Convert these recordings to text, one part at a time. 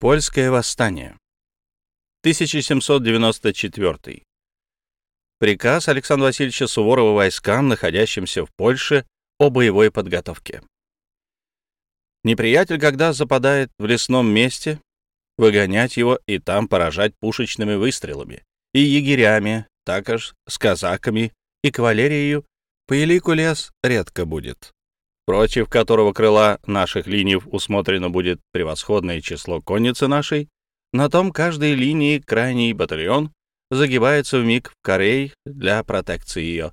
Польское восстание. 1794. Приказ Александра Васильевича Суворова войскам, находящимся в Польше, о боевой подготовке. Неприятель, когда западает в лесном месте, выгонять его и там поражать пушечными выстрелами, и егерями, також с казаками и кавалерией, по елику лес редко будет против которого крыла наших линий усмотрено будет превосходное число конницы нашей, на том каждой линии крайний батальон загибается в миг в корей для протекции ее.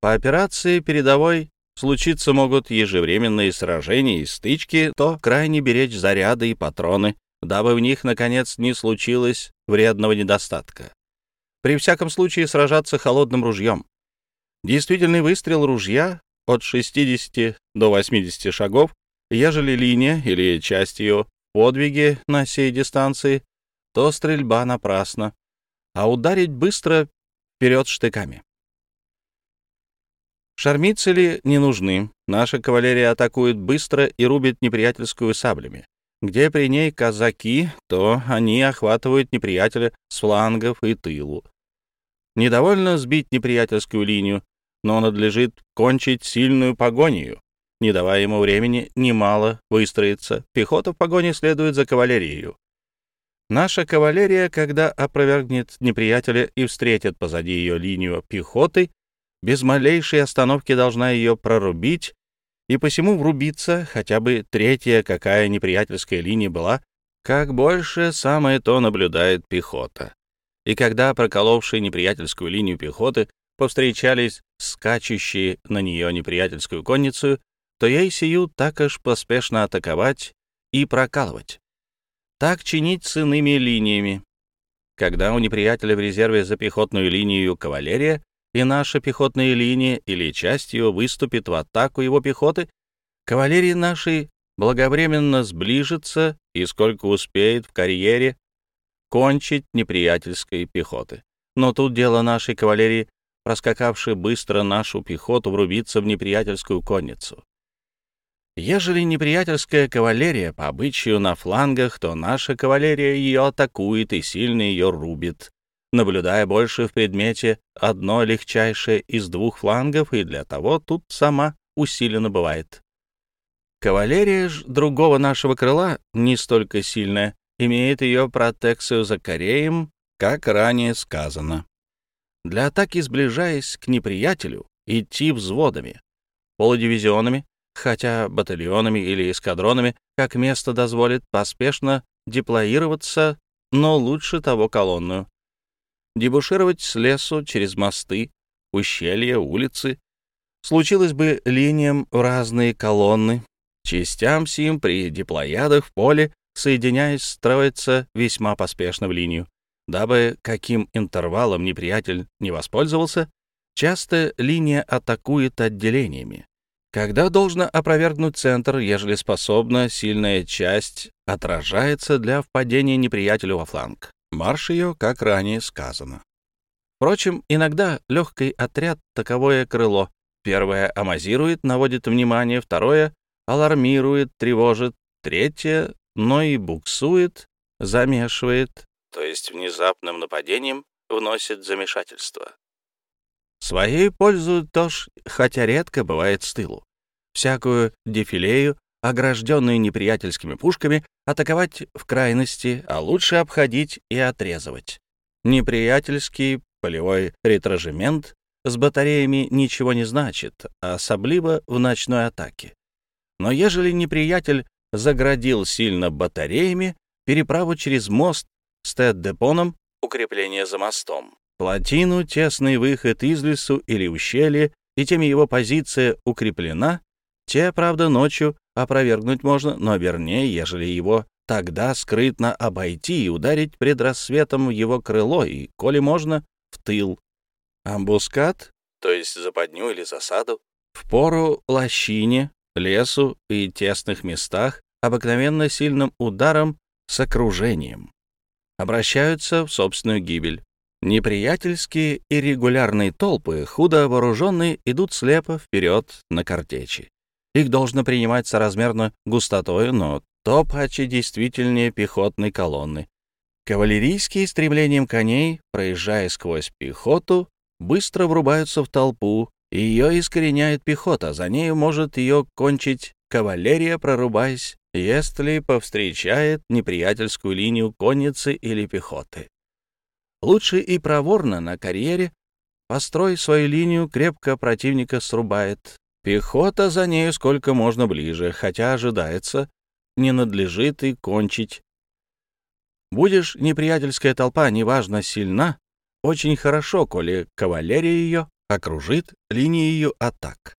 По операции передовой случиться могут ежевременные сражения и стычки, то крайне беречь заряды и патроны, дабы в них, наконец, не случилось вредного недостатка. При всяком случае сражаться холодным ружьем. Действительный выстрел ружья от 60 до 80 шагов, ежели линия или часть ее подвиги на сей дистанции, то стрельба напрасна, а ударить быстро вперед штыками. Шармицели не нужны. Наша кавалерия атакует быстро и рубит неприятельскую саблями. Где при ней казаки, то они охватывают неприятеля с флангов и тылу. Недовольно сбить неприятельскую линию, но надлежит кончить сильную погонию, не давая ему времени немало выстроиться. Пехота в погоне следует за кавалерией. Наша кавалерия, когда опровергнет неприятеля и встретит позади ее линию пехоты, без малейшей остановки должна ее прорубить и посему врубиться, хотя бы третья, какая неприятельская линия была, как больше самое то наблюдает пехота. И когда проколовший неприятельскую линию пехоты повстречались скачущие на нее неприятельскую конницу, то ей сию так аж поспешно атаковать и прокалывать. Так чинить с линиями. Когда у неприятеля в резерве за пехотную линию кавалерия, и наша пехотная линия или часть ее выступит в атаку его пехоты, кавалерии нашей благовременно сближится и сколько успеет в карьере кончить неприятельской пехоты. Но тут дело нашей кавалерии проскакавший быстро нашу пехоту, врубиться в неприятельскую конницу. Ежели неприятельская кавалерия по обычаю на флангах, то наша кавалерия ее атакует и сильно ее рубит, наблюдая больше в предмете одно легчайшее из двух флангов, и для того тут сама усиленно бывает. Кавалерия ж другого нашего крыла не столько сильная, имеет ее протекцию за Кореем, как ранее сказано. Для атаки, сближаясь к неприятелю, идти взводами, полудивизионами, хотя батальонами или эскадронами, как место дозволит, поспешно деплоироваться, но лучше того колонную. Дебушировать с лесу через мосты, ущелья, улицы. Случилось бы линиям разные колонны, частям сим при деплоядах в поле, соединяясь, строиться весьма поспешно в линию. Дабы каким интервалом неприятель не воспользовался, часто линия атакует отделениями. Когда должно опровергнуть центр, ежели способна, сильная часть отражается для впадения неприятелю во фланг. Марш ее, как ранее сказано. Впрочем, иногда легкий отряд — таковое крыло. Первое амазирует, наводит внимание, второе алармирует, тревожит, третье, но и буксует, замешивает, то есть внезапным нападением, вносит замешательство. Своей пользу тоже, хотя редко бывает с тылу. Всякую дефилею, огражденную неприятельскими пушками, атаковать в крайности, а лучше обходить и отрезывать. Неприятельский полевой ретражемент с батареями ничего не значит, особливо в ночной атаке. Но ежели неприятель заградил сильно батареями, переправу через мост с Тед-депоном, укрепление за мостом, плотину, тесный выход из лесу или ущелье, и тем его позиция укреплена, те, правда, ночью опровергнуть можно, но вернее, ежели его тогда скрытно обойти и ударить пред рассветом в его крыло, и, коли можно, в тыл. Амбускат, то есть западню или засаду, в пору лощине, лесу и тесных местах, обыкновенно сильным ударом с окружением обращаются в собственную гибель. Неприятельские и регулярные толпы, худо вооруженные, идут слепо вперед на картечи. Их должно принимать соразмерно густотою, но то паче действительнее пехотной колонны. Кавалерийские стремлением коней, проезжая сквозь пехоту, быстро врубаются в толпу, ее искореняет пехота, за нею может ее кончить кавалерия, прорубаясь, если повстречает неприятельскую линию конницы или пехоты. Лучше и проворно на карьере построй свою линию, крепко противника срубает. Пехота за нею сколько можно ближе, хотя ожидается, не надлежит и кончить. Будешь неприятельская толпа, неважно, сильна, очень хорошо, коли кавалерия ее окружит линии ее атак.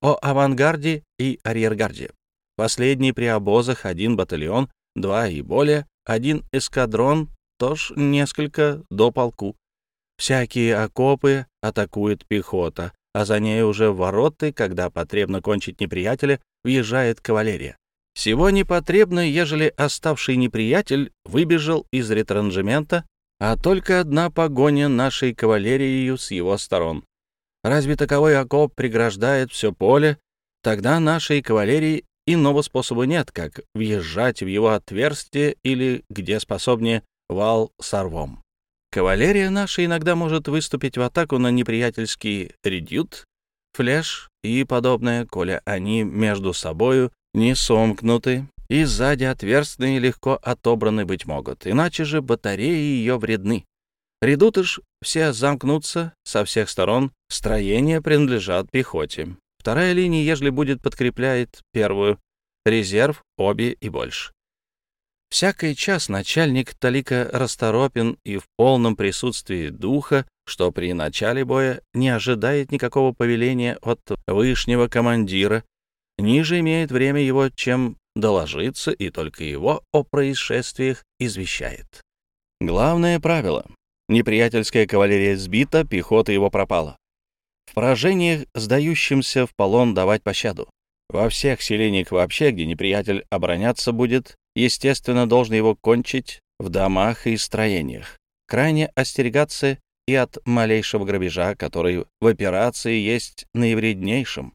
О авангарде и арьергарде. Последний при обозах один батальон, два и более, один эскадрон, тоже несколько до полку. Всякие окопы атакует пехота, а за ней уже вороты, когда потребно кончить неприятеля, въезжает кавалерия. Всего непотребно, ежели оставший неприятель выбежал из ретранжемента, а только одна погоня нашей кавалерии с его сторон. Разве таковой окоп преграждает все поле, тогда нашей кавалерии иного способа нет, как въезжать в его отверстие или, где способнее, вал сорвом. Кавалерия наша иногда может выступить в атаку на неприятельский редют, флеш и подобное, коли они между собою не сомкнуты и сзади отверстные легко отобраны быть могут, иначе же батареи ее вредны. Редуты ж все замкнутся со всех сторон, строения принадлежат пехоте. Вторая линия, ежели будет, подкрепляет первую, резерв обе и больше. Всякий час начальник Талика расторопен и в полном присутствии духа, что при начале боя не ожидает никакого повеления от вышнего командира, ниже имеет время его, чем доложиться, и только его о происшествиях извещает. Главное правило. Неприятельская кавалерия сбита, пехота его пропала. В поражениях, сдающимся в полон, давать пощаду. Во всех селениях вообще, где неприятель обороняться будет, естественно, должен его кончить в домах и строениях. Крайне остерегаться и от малейшего грабежа, который в операции есть наивреднейшим.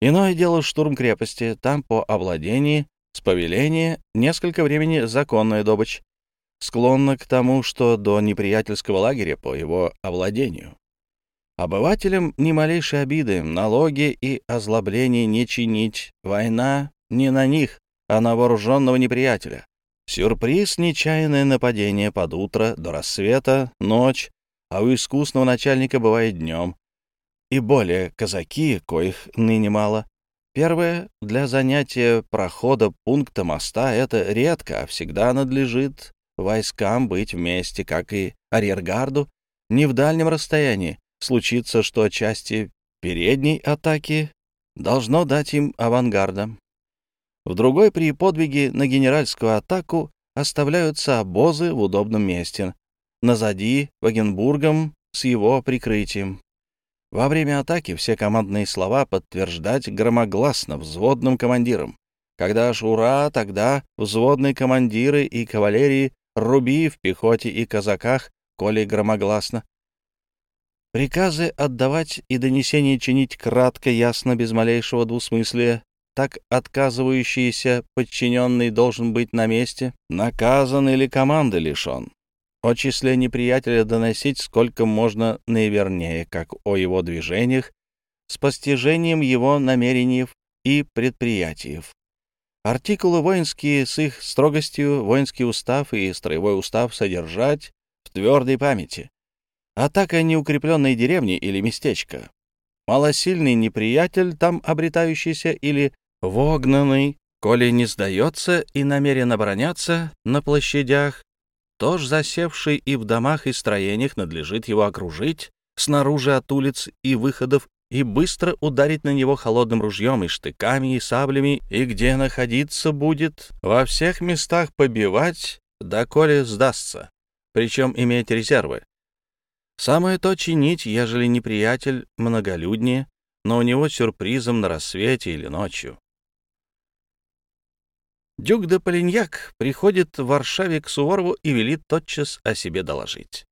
Иное дело штурм крепости, там по овладении, с повеления, несколько времени законная добыча, склонна к тому, что до неприятельского лагеря по его овладению. Обывателям ни малейшей обиды, налоги и озлобления не чинить, война не на них, а на вооруженного неприятеля. Сюрприз — нечаянное нападение под утро, до рассвета, ночь, а у искусного начальника бывает днем. И более казаки, коих ныне мало. Первое — для занятия прохода пункта моста это редко, а всегда надлежит войскам быть вместе, как и арьергарду, не в дальнем расстоянии. Случится, что части передней атаки должно дать им авангарда. В другой при подвиге на генеральскую атаку оставляются обозы в удобном месте, назади Вагенбургом с его прикрытием. Во время атаки все командные слова подтверждать громогласно взводным командирам. Когда ж ура, тогда взводные командиры и кавалерии руби в пехоте и казаках, коли громогласно. Приказы отдавать и донесения чинить кратко, ясно, без малейшего двусмыслия, так отказывающийся подчиненный должен быть на месте, наказан или команды лишен. О числе неприятеля доносить сколько можно наивернее, как о его движениях, с постижением его намерений и предприятий. Артикулы воинские с их строгостью, воинский устав и строевой устав содержать в твердой памяти. Атака неукрепленной деревни или местечка. Малосильный неприятель, там обретающийся, или Вогнанный, коли не сдается и намерен обороняться на площадях, то ж засевший и в домах и строениях надлежит его окружить снаружи от улиц и выходов и быстро ударить на него холодным ружьем и штыками и саблями, и где находиться будет, во всех местах побивать, доколе сдастся, причем иметь резервы. Самое то чинить, ежели неприятель многолюднее, но у него сюрпризом на рассвете или ночью. Дюк де Полиньяк приходит в Варшаве к Суворову и велит тотчас о себе доложить.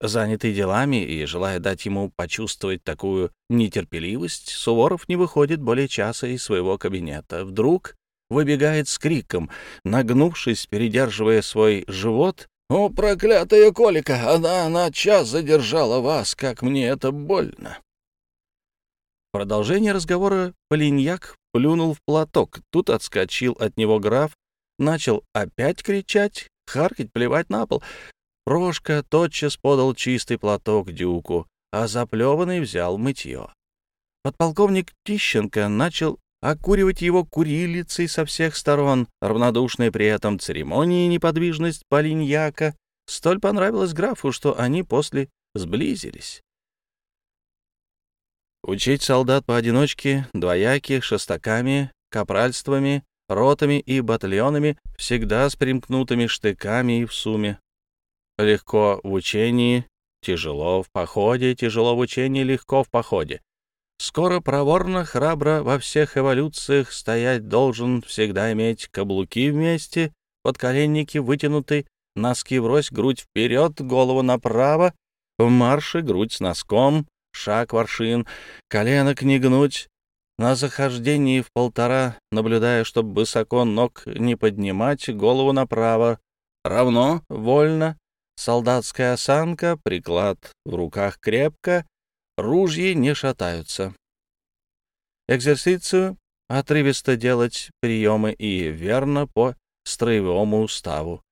Занятый делами и желая дать ему почувствовать такую нетерпеливость, Суворов не выходит более часа из своего кабинета. Вдруг выбегает с криком, нагнувшись, передерживая свой живот. «О, проклятая Колика! Она на час задержала вас, как мне это больно!» продолжение разговора Полиньяк плюнул в платок. Тут отскочил от него граф, начал опять кричать, харкать, плевать на пол. Прошка тотчас подал чистый платок дюку, а заплеванный взял мытье. Подполковник Тищенко начал окуривать его курилицей со всех сторон, равнодушная при этом церемонии и неподвижность Полиньяка столь понравилась графу, что они после сблизились. Учить солдат поодиночке, двояки, шестаками, капральствами, ротами и батальонами, всегда с примкнутыми штыками и в сумме. Легко в учении, тяжело в походе, тяжело в учении, легко в походе. Скоро, проворно, храбро во всех эволюциях стоять должен, всегда иметь каблуки вместе, подколенники вытянуты, носки врозь, грудь вперед, голову направо, в марше грудь с носком, шаг воршин, коленок не гнуть, на захождении в полтора, наблюдая, чтобы высоко ног не поднимать, голову направо, равно, вольно, солдатская осанка, приклад в руках крепко, ружья не шатаются. Экзерсицию отрывисто делать приемы и верно по строевому уставу.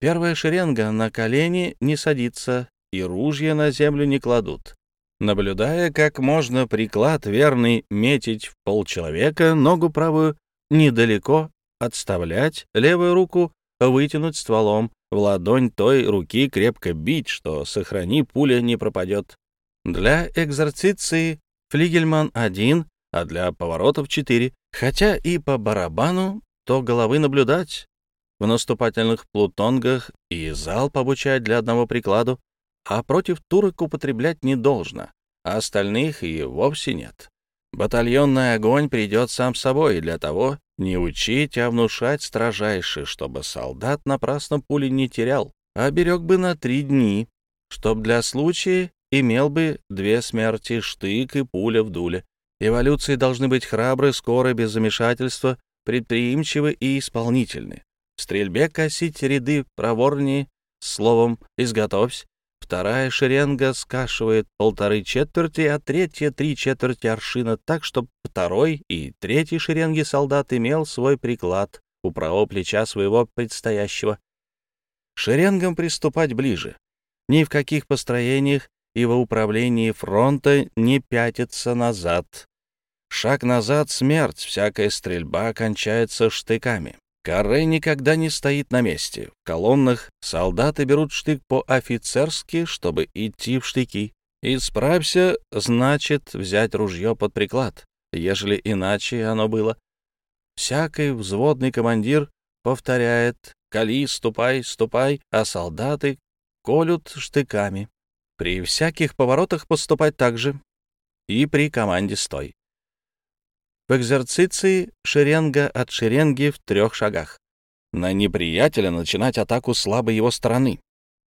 Первая шеренга на колени не садится, и ружья на землю не кладут. Наблюдая, как можно приклад верный метить в полчеловека, ногу правую недалеко отставлять, левую руку вытянуть стволом, в ладонь той руки крепко бить, что, сохрани, пуля не пропадет. Для экзорциции флигельман один, а для поворотов четыре, хотя и по барабану, то головы наблюдать в наступательных плутонгах и залп обучать для одного прикладу, а против турок употреблять не должно, а остальных и вовсе нет. Батальонный огонь придет сам собой, и для того не учить, а внушать строжайше, чтобы солдат напрасно пули не терял, а берег бы на три дни, чтоб для случая имел бы две смерти, штык и пуля в дуле. Эволюции должны быть храбры, скоры, без замешательства, предприимчивы и исполнительны. В стрельбе косить ряды проворнее, словом «изготовься», Вторая шеренга скашивает полторы четверти, а третья — три четверти аршина так, чтобы второй и третий шеренги солдат имел свой приклад у правого плеча своего предстоящего. Шеренгам приступать ближе. Ни в каких построениях и во управлении фронта не пятиться назад. Шаг назад — смерть, всякая стрельба кончается штыками. Каре никогда не стоит на месте. В колоннах солдаты берут штык по-офицерски, чтобы идти в штыки. Исправься, значит, взять ружье под приклад, ежели иначе оно было. Всякий взводный командир повторяет «Кали, ступай, ступай», а солдаты колют штыками. При всяких поворотах поступать так же. И при команде «Стой». В экзерциции шеренга от шеренги в трех шагах. На неприятеля начинать атаку слабой его стороны.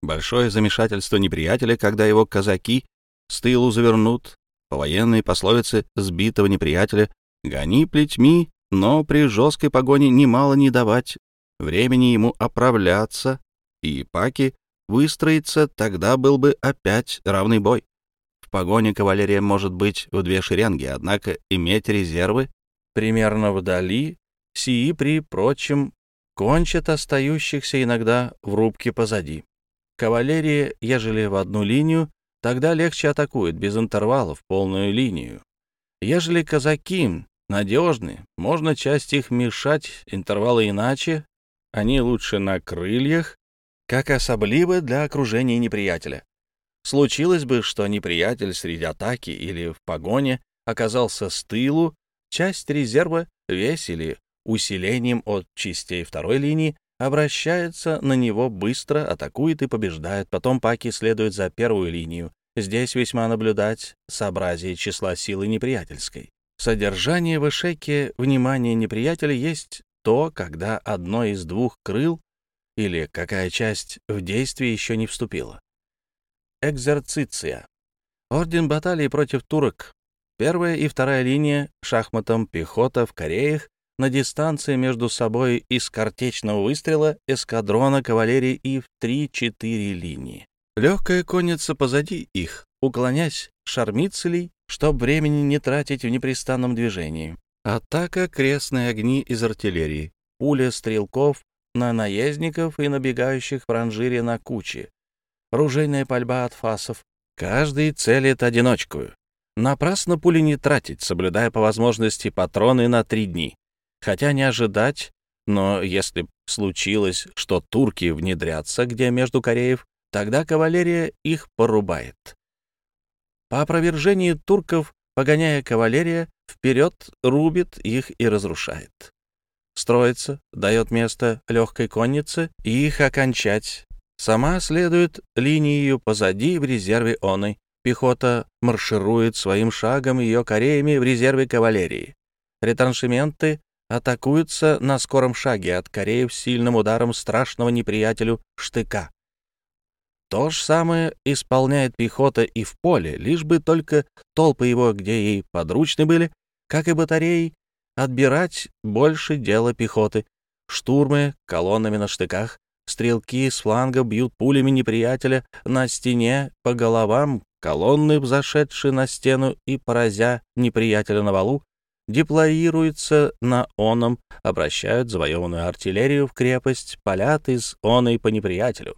Большое замешательство неприятеля, когда его казаки с тылу завернут. По военной пословице сбитого неприятеля «гони плетьми», но при жесткой погоне немало не давать времени ему оправляться и паки выстроиться, тогда был бы опять равный бой. В погоне кавалерия может быть в две шеренги, однако иметь резервы примерно вдали, сии при прочем кончат остающихся иногда в рубке позади. Кавалерия, ежели в одну линию, тогда легче атакует, без интервалов, полную линию. Ежели казаки надежны, можно часть их мешать, интервалы иначе, они лучше на крыльях, как особливо для окружения неприятеля. Случилось бы, что неприятель среди атаки или в погоне оказался с тылу, часть резерва, весь или усилением от частей второй линии, обращается на него быстро, атакует и побеждает. Потом паки следуют за первую линию. Здесь весьма наблюдать сообразие числа силы неприятельской. Содержание в эшеке внимания неприятеля есть то, когда одно из двух крыл или какая часть в действие еще не вступила. Экзерциция. Орден баталии против турок. Первая и вторая линия шахматом пехота в Кореях на дистанции между собой из картечного выстрела эскадрона кавалерии и в 3-4 линии. Легкая конница позади их, уклонясь шармицелей, чтоб времени не тратить в непрестанном движении. Атака крестные огни из артиллерии, пуля стрелков на наездников и набегающих в ранжире на кучи, ружейная пальба от фасов. Каждый целит одиночку. Напрасно пули не тратить, соблюдая по возможности патроны на три дни. Хотя не ожидать, но если случилось, что турки внедрятся, где между Кореев, тогда кавалерия их порубает. По опровержении турков, погоняя кавалерия, вперед рубит их и разрушает. Строится, дает место легкой коннице и их окончать. Сама следует линию позади в резерве оной. Пехота марширует своим шагом ее кореями в резерве кавалерии. Ретраншементы атакуются на скором шаге от Кореев сильным ударом страшного неприятелю штыка. То же самое исполняет пехота и в поле, лишь бы только толпы его, где ей подручны были, как и батареи, отбирать больше дела пехоты. Штурмы колоннами на штыках, стрелки с фланга бьют пулями неприятеля на стене по головам, колонны, зашедшие на стену и поразя неприятеля на валу, деплоируются на оном, обращают завоеванную артиллерию в крепость, палят из оной по неприятелю.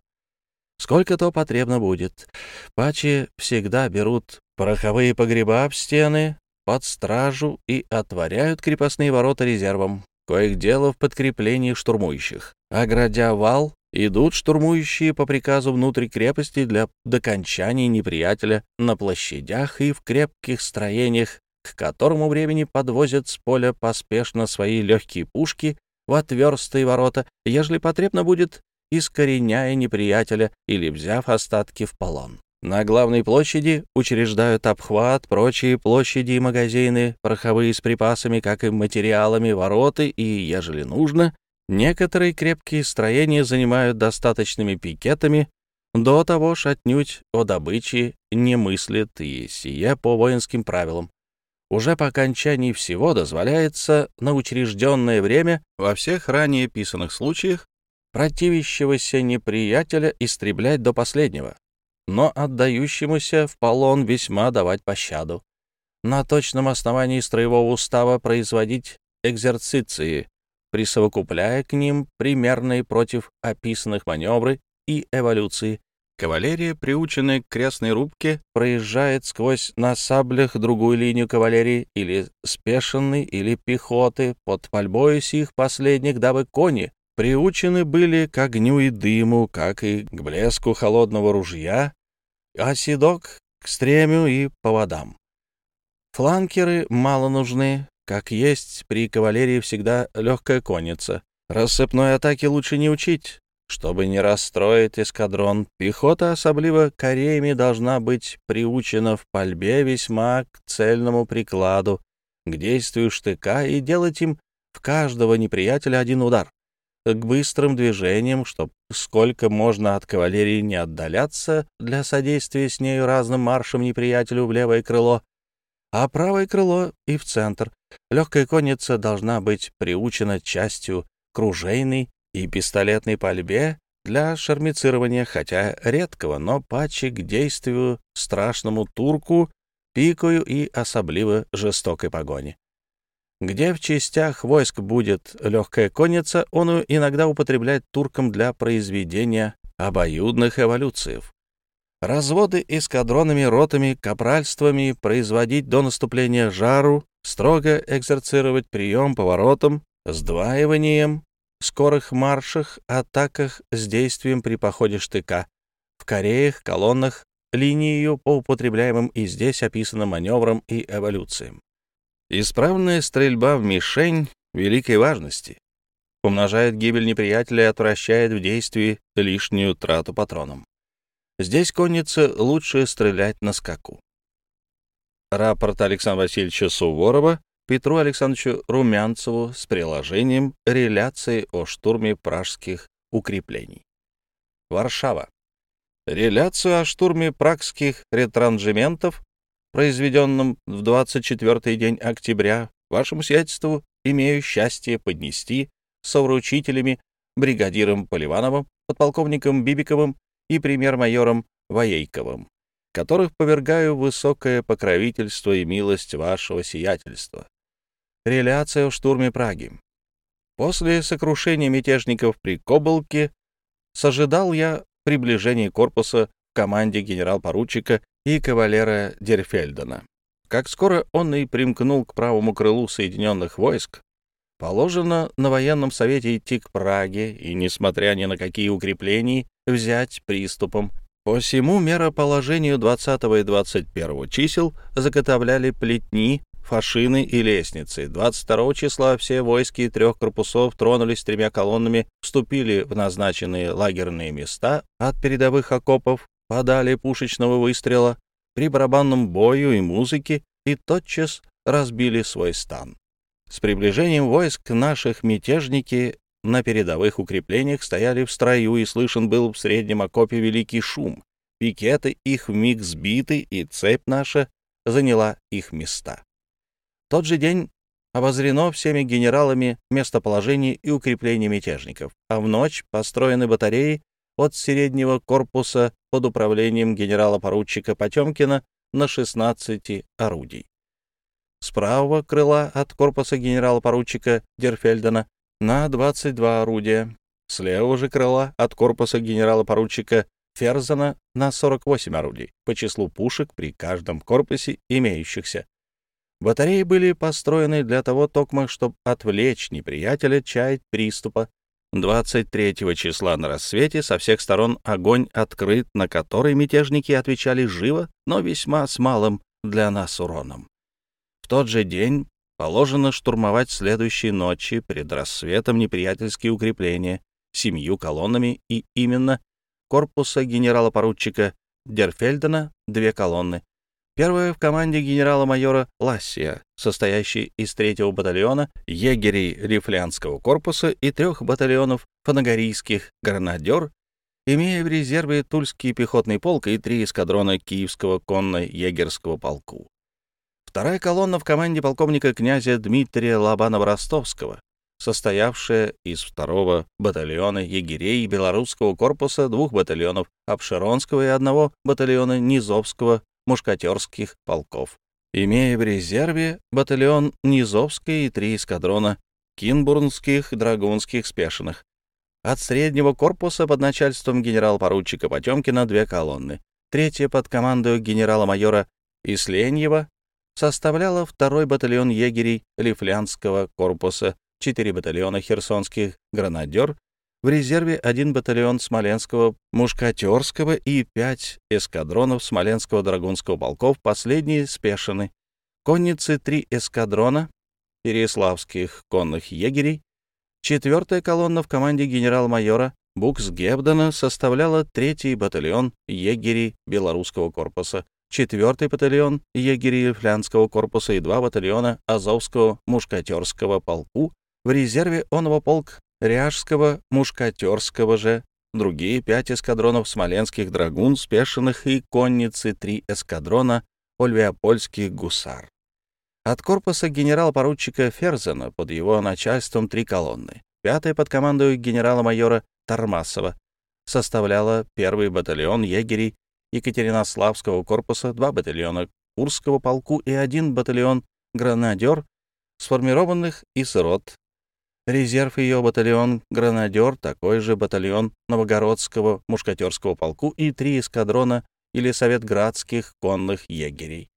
Сколько то потребно будет. Пачи всегда берут пороховые погреба в стены, под стражу и отворяют крепостные ворота резервом, коих дело в подкреплении штурмующих. Оградя вал, идут штурмующие по приказу внутрь крепости для докончания неприятеля на площадях и в крепких строениях, к которому времени подвозят с поля поспешно свои легкие пушки в отверстые ворота, ежели потребно будет искореняя неприятеля или взяв остатки в полон. На главной площади учреждают обхват, прочие площади и магазины, пороховые с припасами, как и материалами, вороты и, ежели нужно, некоторые крепкие строения занимают достаточными пикетами, до того ж отнюдь о добыче не мыслят и сие по воинским правилам. Уже по окончании всего дозволяется на учрежденное время во всех ранее писанных случаях противящегося неприятеля истреблять до последнего, но отдающемуся в полон весьма давать пощаду. На точном основании строевого устава производить экзерциции, присовокупляя к ним примерные против описанных маневры и эволюции. Кавалерия, приученная к крестной рубке, проезжает сквозь на саблях другую линию кавалерии или спешенной, или пехоты под пальбою сих последних, дабы кони приучены были к огню и дыму, как и к блеску холодного ружья, а седок — к стремю и поводам. Фланкеры мало нужны, как есть при кавалерии всегда легкая конница. Рассыпной атаки лучше не учить. Чтобы не расстроить эскадрон, пехота, особливо кореями, должна быть приучена в пальбе весьма к цельному прикладу, к действию штыка и делать им в каждого неприятеля один удар к быстрым движениям, чтоб сколько можно от кавалерии не отдаляться для содействия с нею разным маршам неприятелю в левое крыло, а правое крыло и в центр. Легкая конница должна быть приучена частью кружейной и пистолетной пальбе для шармицирования, хотя редкого, но паче к действию страшному турку, пикою и особливо жестокой погони. Где в частях войск будет легкая конница, он иногда употребляет туркам для произведения обоюдных эволюций. Разводы эскадронами, ротами, капральствами производить до наступления жару, строго экзерцировать прием поворотом, сдваиванием, скорых маршах, атаках с действием при походе штыка, в кореях, колоннах, линию по употребляемым и здесь описанным маневрам и эволюциям. Исправная стрельба в мишень великой важности умножает гибель неприятеля и отвращает в действии лишнюю трату патроном. Здесь коннице лучше стрелять на скаку. Рапорт Александра Васильевича Суворова Петру Александровичу Румянцеву с приложением реляции о штурме пражских укреплений. Варшава. Реляцию о штурме прагских ретранжементов произведенном в 24-й день октября, вашему сиятельству имею счастье поднести совручителями, бригадиром Поливановым, подполковником Бибиковым и премьер-майором Воейковым, которых повергаю высокое покровительство и милость вашего сиятельства. Реляция в штурме Праги. После сокрушения мятежников при Кобылке сожидал я приближение корпуса в команде генерал-поручика и кавалера Дерфельдена. Как скоро он и примкнул к правому крылу Соединенных войск, положено на военном совете идти к Праге и, несмотря ни на какие укрепления, взять приступом. По всему мероположению 20 и 21 чисел заготовляли плетни, фашины и лестницы. 22 числа все войски трех корпусов тронулись тремя колоннами, вступили в назначенные лагерные места от передовых окопов, подали пушечного выстрела, при барабанном бою и музыке и тотчас разбили свой стан. С приближением войск наших мятежники на передовых укреплениях стояли в строю, и слышен был в среднем окопе великий шум. Пикеты их вмиг сбиты, и цепь наша заняла их места. Тот же день обозрено всеми генералами местоположение и укрепление мятежников, а в ночь построены батареи от среднего корпуса под управлением генерала-поручика Потемкина на 16 орудий. С правого крыла от корпуса генерала-поручика Дерфельдена на 22 орудия, с левого же крыла от корпуса генерала-поручика Ферзена на 48 орудий по числу пушек при каждом корпусе имеющихся. Батареи были построены для того токма, чтобы отвлечь неприятеля чаять приступа 23 числа на рассвете со всех сторон огонь открыт, на который мятежники отвечали живо, но весьма с малым для нас уроном. В тот же день положено штурмовать следующей ночи перед рассветом неприятельские укрепления семью колоннами и именно корпуса генерала-поручика Дерфельдена две колонны, Первая в команде генерала-майора Лассия, состоящей из третьего батальона егерей Рифлянского корпуса и трех батальонов фанагорийских гранадер, имея в резерве Тульский пехотный полк и три эскадрона Киевского конно-егерского полку. Вторая колонна в команде полковника князя Дмитрия Лобанова-Ростовского, состоявшая из второго батальона егерей белорусского корпуса, двух батальонов Обширонского и одного батальона Низовского мушкатерских полков, имея в резерве батальон Низовской и три эскадрона кинбурнских драгунских спешенных. От среднего корпуса под начальством генерал-поручика Потемкина две колонны. Третья под командой генерала-майора Исленьева составляла второй батальон егерей Лифлянского корпуса, четыре батальона херсонских гранадер в резерве один батальон Смоленского мушкатерского и пять эскадронов Смоленского драгунского полков, последние спешены. Конницы три эскадрона переславских конных егерей. Четвертая колонна в команде генерал-майора Буксгебдена составляла третий батальон егерей Белорусского корпуса, четвертый батальон егерей Флянского корпуса и два батальона Азовского мушкатерского полку. В резерве онного полк Ряжского, Мушкатерского же, другие пять эскадронов смоленских драгун, спешенных и конницы три эскадрона ольвеопольских гусар. От корпуса генерал-поручика Ферзена под его начальством три колонны. Пятая под командой генерала-майора Тармасова составляла первый батальон егерей Екатеринославского корпуса, два батальона Курского полку и один батальон гранадер, сформированных из рот Резерв ее батальон «Гранадер», такой же батальон Новогородского мушкатерского полку и три эскадрона или советградских конных егерей.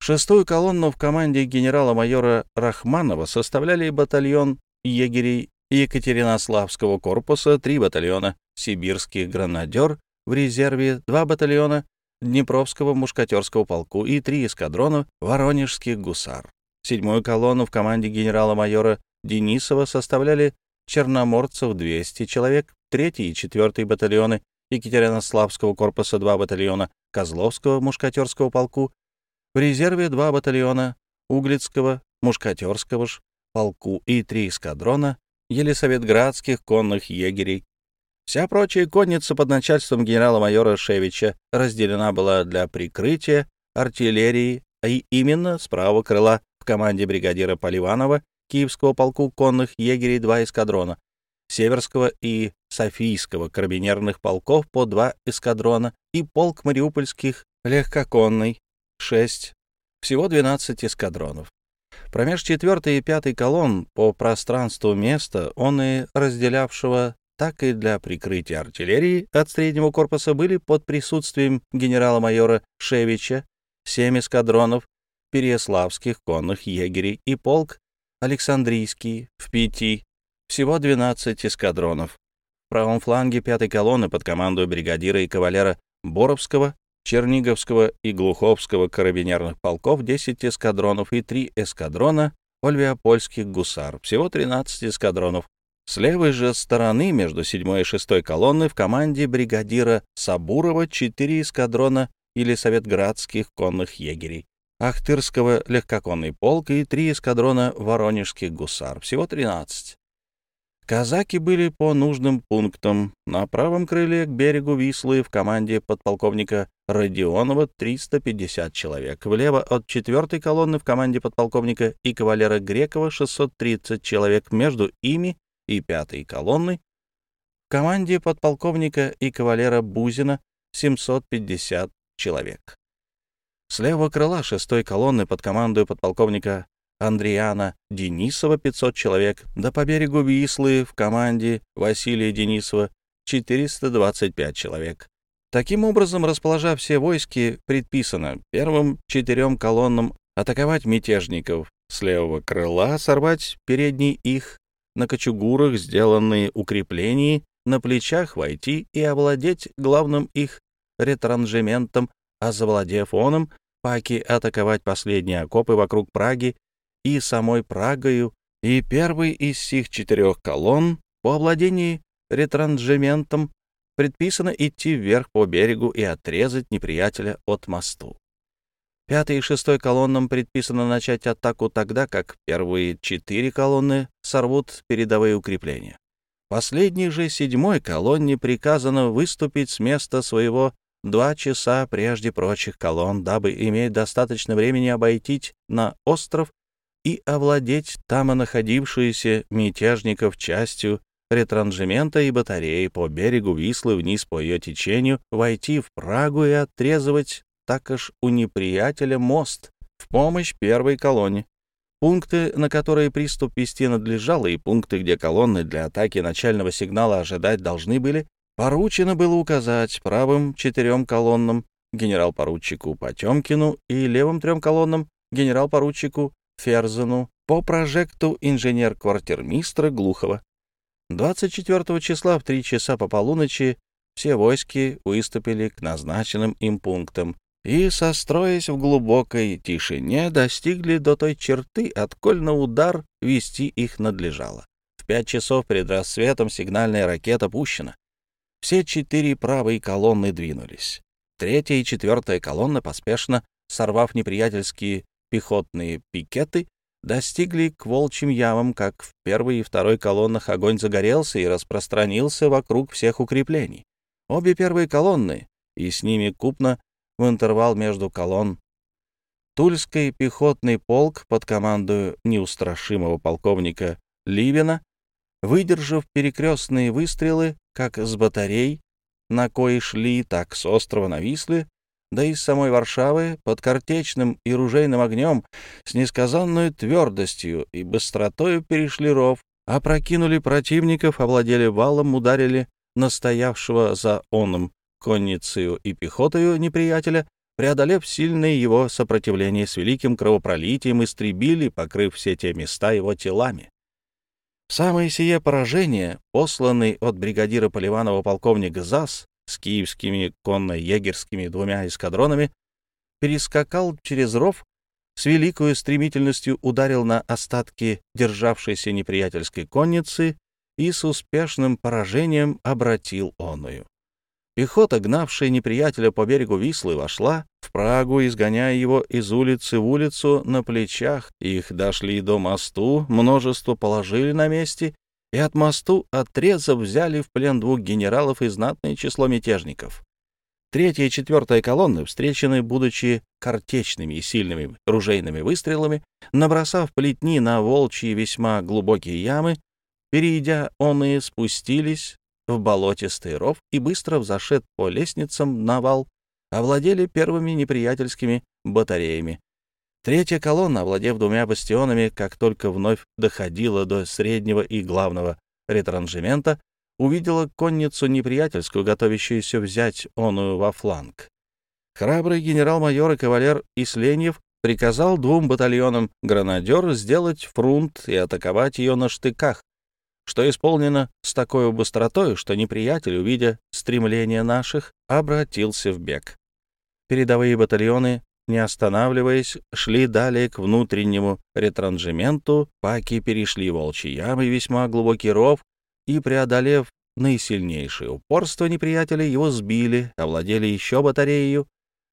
Шестую колонну в команде генерала-майора Рахманова составляли батальон егерей Екатеринославского корпуса, три батальона сибирских гранадер, в резерве два батальона Днепровского мушкатерского полку и три эскадрона воронежских гусар. Седьмую колонну в команде генерала-майора Денисова составляли черноморцев 200 человек, 3 и 4 батальоны Екатеринославского корпуса 2 батальона Козловского мушкатерского полку, в резерве 2 батальона Углицкого мушкатерского ж полку и 3 эскадрона Елисаветградских конных егерей. Вся прочая конница под начальством генерала-майора Шевича разделена была для прикрытия артиллерии, а именно с правого крыла в команде бригадира Поливанова Киевского полку конных егерей два эскадрона, Северского и Софийского карабинерных полков по два эскадрона и полк мариупольских легкоконный, шесть, всего 12 эскадронов. Промеж 4 и 5 колонн по пространству места, он и разделявшего так и для прикрытия артиллерии от среднего корпуса были под присутствием генерала-майора Шевича семь эскадронов переяславских конных егерей и полк Александрийский в пяти, всего 12 эскадронов. В правом фланге пятой колонны под командой бригадира и кавалера Боровского, Черниговского и Глуховского карабинерных полков 10 эскадронов и 3 эскадрона ольвиопольских гусар, всего 13 эскадронов. С левой же стороны, между 7 и 6 колонны, в команде бригадира Сабурова 4 эскадрона или советградских конных егерей, Ахтырского легкоконный полк и 3 эскадрона воронежских гусар, всего 13. Казаки были по нужным пунктам. На правом крыле к берегу Вислы в команде подполковника Родионова 350 человек. Влево от четвертой колонны в команде подполковника и кавалера Грекова 630 человек. Между ими и пятой колонной в команде подполковника и кавалера Бузина 750 человек. С левого крыла шестой колонны под командой подполковника Андриана Денисова 500 человек, да по берегу Вислы в команде Василия Денисова 425 человек. Таким образом, расположа все войски, предписано первым четырем колоннам атаковать мятежников с левого крыла, сорвать передние их, на кочугурах сделанные укрепления, на плечах войти и овладеть главным их ретранжементом, а завладев оном, паки атаковать последние окопы вокруг Праги и самой Прагою, и первый из сих четырех колонн по овладении ретранжементом предписано идти вверх по берегу и отрезать неприятеля от мосту. Пятой и шестой колоннам предписано начать атаку тогда, как первые четыре колонны сорвут передовые укрепления. Последней же седьмой колонне приказано выступить с места своего два часа прежде прочих колонн, дабы иметь достаточно времени обойти на остров и овладеть там находившуюся мятежников частью ретранжемента и батареи по берегу Вислы вниз по ее течению, войти в Прагу и отрезывать так аж у неприятеля мост в помощь первой колонне. Пункты, на которые приступ вести надлежало, и пункты, где колонны для атаки начального сигнала ожидать должны были, поручено было указать правым четырем колоннам генерал-поручику Потемкину и левым трем колоннам генерал-поручику Ферзену по прожекту инженер-квартирмистра Глухова. 24 числа в 3 часа по полуночи все войски выступили к назначенным им пунктам и, состроясь в глубокой тишине, достигли до той черты, отколь на удар вести их надлежало. В пять часов перед рассветом сигнальная ракета пущена. Все четыре правые колонны двинулись. Третья и четвертая колонны, поспешно сорвав неприятельские пехотные пикеты достигли к волчьим ямам, как в первой и второй колоннах огонь загорелся и распространился вокруг всех укреплений. Обе первые колонны, и с ними купно в интервал между колонн. Тульский пехотный полк под командою неустрашимого полковника Ливина, выдержав перекрестные выстрелы как с батарей, на кои шли, так с острова на Висле, да и с самой Варшавы под картечным и ружейным огнем с несказанной твердостью и быстротою перешли ров, опрокинули противников, овладели валом, ударили настоявшего за оном конницею и пехотою неприятеля, преодолев сильное его сопротивление с великим кровопролитием, истребили, покрыв все те места его телами. Самое сие поражение, посланный от бригадира Поливанова полковник ЗАС, с киевскими конно-егерскими двумя эскадронами, перескакал через ров, с великою стремительностью ударил на остатки державшейся неприятельской конницы и с успешным поражением обратил оную. Пехота, гнавшая неприятеля по берегу Вислы, вошла в Прагу, изгоняя его из улицы в улицу на плечах. Их дошли до мосту, множество положили на месте и от мосту отрезав взяли в плен двух генералов и знатное число мятежников. Третья и четвертая колонны, встречены, будучи картечными и сильными ружейными выстрелами, набросав плетни на волчьи весьма глубокие ямы, перейдя, оные спустились в болотистый ров и, быстро взошед по лестницам на вал, овладели первыми неприятельскими батареями. Третья колонна, овладев двумя бастионами, как только вновь доходила до среднего и главного ретранжемента, увидела конницу неприятельскую, готовящуюся взять оную во фланг. Храбрый генерал-майор и кавалер Исленьев приказал двум батальонам гранадер сделать фрунт и атаковать ее на штыках, что исполнено с такой быстротой, что неприятель, увидя стремление наших, обратился в бег. Передовые батальоны, не останавливаясь, шли далее к внутреннему ретранжементу, паки перешли волчьи ямы, весьма глубокий ров, и, преодолев наисильнейшее упорство неприятеля, его сбили, овладели еще батареей.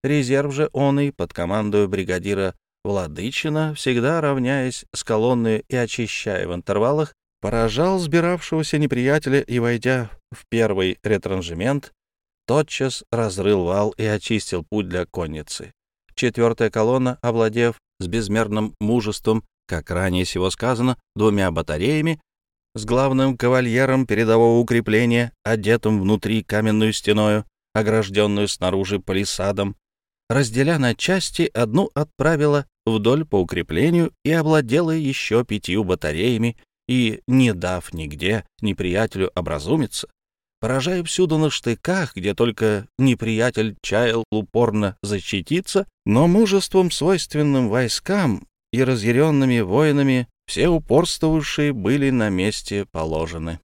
Резерв же он и под командою бригадира Владычина, всегда равняясь с колонной и очищая в интервалах, поражал сбиравшегося неприятеля и, войдя в первый ретранжемент, тотчас разрыл вал и очистил путь для конницы. Четвертая колонна, овладев с безмерным мужеством, как ранее всего сказано, двумя батареями, с главным кавальером передового укрепления, одетым внутри каменную стеною, огражденную снаружи палисадом, разделя на части, одну отправила вдоль по укреплению и овладела еще пятью батареями, и, не дав нигде неприятелю образумиться, поражая всюду на штыках, где только неприятель чаял упорно защититься, но мужеством, свойственным войскам и разъяренными воинами, все упорствовавшие были на месте положены.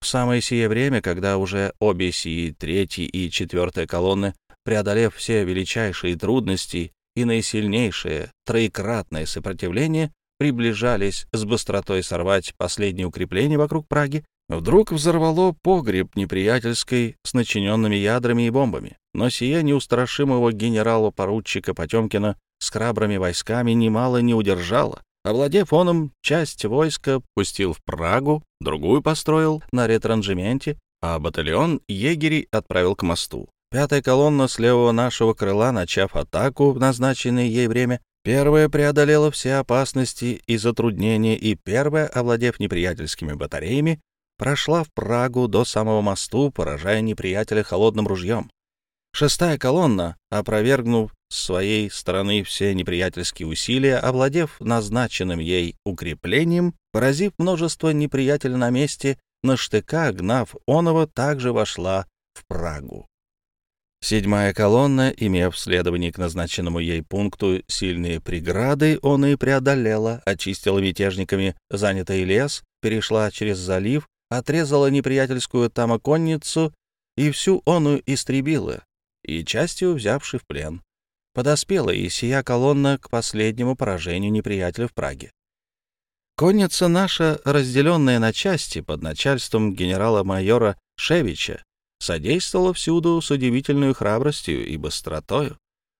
В самое сие время, когда уже обе сии, третья и четвертая колонны, преодолев все величайшие трудности и наисильнейшее троекратное сопротивление, приближались с быстротой сорвать последние укрепления вокруг Праги, вдруг взорвало погреб неприятельской с начиненными ядрами и бомбами. Но сие неустрашимого генерала-поручика Потемкина с храбрыми войсками немало не удержало. Овладев оном, часть войска пустил в Прагу, другую построил на ретранжементе, а батальон егерей отправил к мосту. Пятая колонна с левого нашего крыла, начав атаку в назначенное ей время, Первая преодолела все опасности и затруднения, и первая, овладев неприятельскими батареями, прошла в Прагу до самого мосту, поражая неприятеля холодным ружьем. Шестая колонна, опровергнув с своей стороны все неприятельские усилия, овладев назначенным ей укреплением, поразив множество неприятеля на месте, на штыка, гнав Онова, также вошла в Прагу. Седьмая колонна, имев следовании к назначенному ей пункту сильные преграды, он и преодолела, очистила мятежниками занятый лес, перешла через залив, отрезала неприятельскую тамоконницу и всю ону истребила, и частью взявши в плен. Подоспела и сия колонна к последнему поражению неприятеля в Праге. Конница наша, разделенная на части под начальством генерала-майора Шевича, содействовала всюду с удивительной храбростью и быстротою.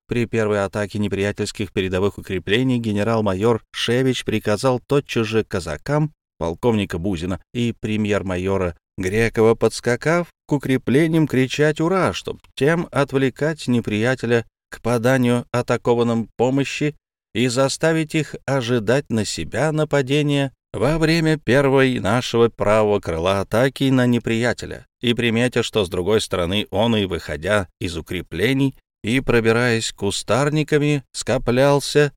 При первой атаке неприятельских передовых укреплений генерал-майор Шевич приказал тотчас же казакам, полковника Бузина и премьер-майора Грекова, подскакав к укреплениям, кричать «Ура!», чтобы тем отвлекать неприятеля к поданию атакованным помощи и заставить их ожидать на себя нападения во время первой нашего правого крыла атаки на неприятеля и приметя, что с другой стороны он и выходя из укреплений и пробираясь кустарниками, скоплялся,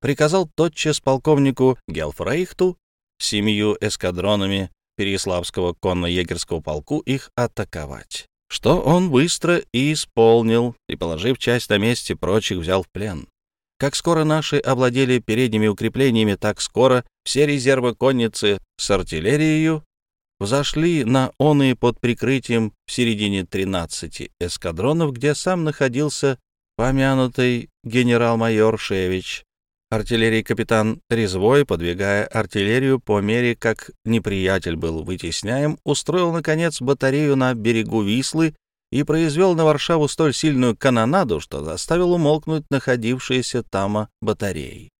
приказал тотчас полковнику Гелфрейхту семью эскадронами Переславского конно-егерского полку их атаковать, что он быстро и исполнил, и, положив часть на месте, прочих взял в плен. Как скоро наши овладели передними укреплениями, так скоро все резервы конницы с артиллерией взошли на оны под прикрытием в середине 13 эскадронов, где сам находился помянутый генерал-майор Шевич, артиллерий капитан Резвой, подвигая артиллерию по мере, как неприятель был вытесняем, устроил, наконец, батарею на берегу Вислы и произвел на Варшаву столь сильную канонаду, что заставил умолкнуть находившиеся там батареи.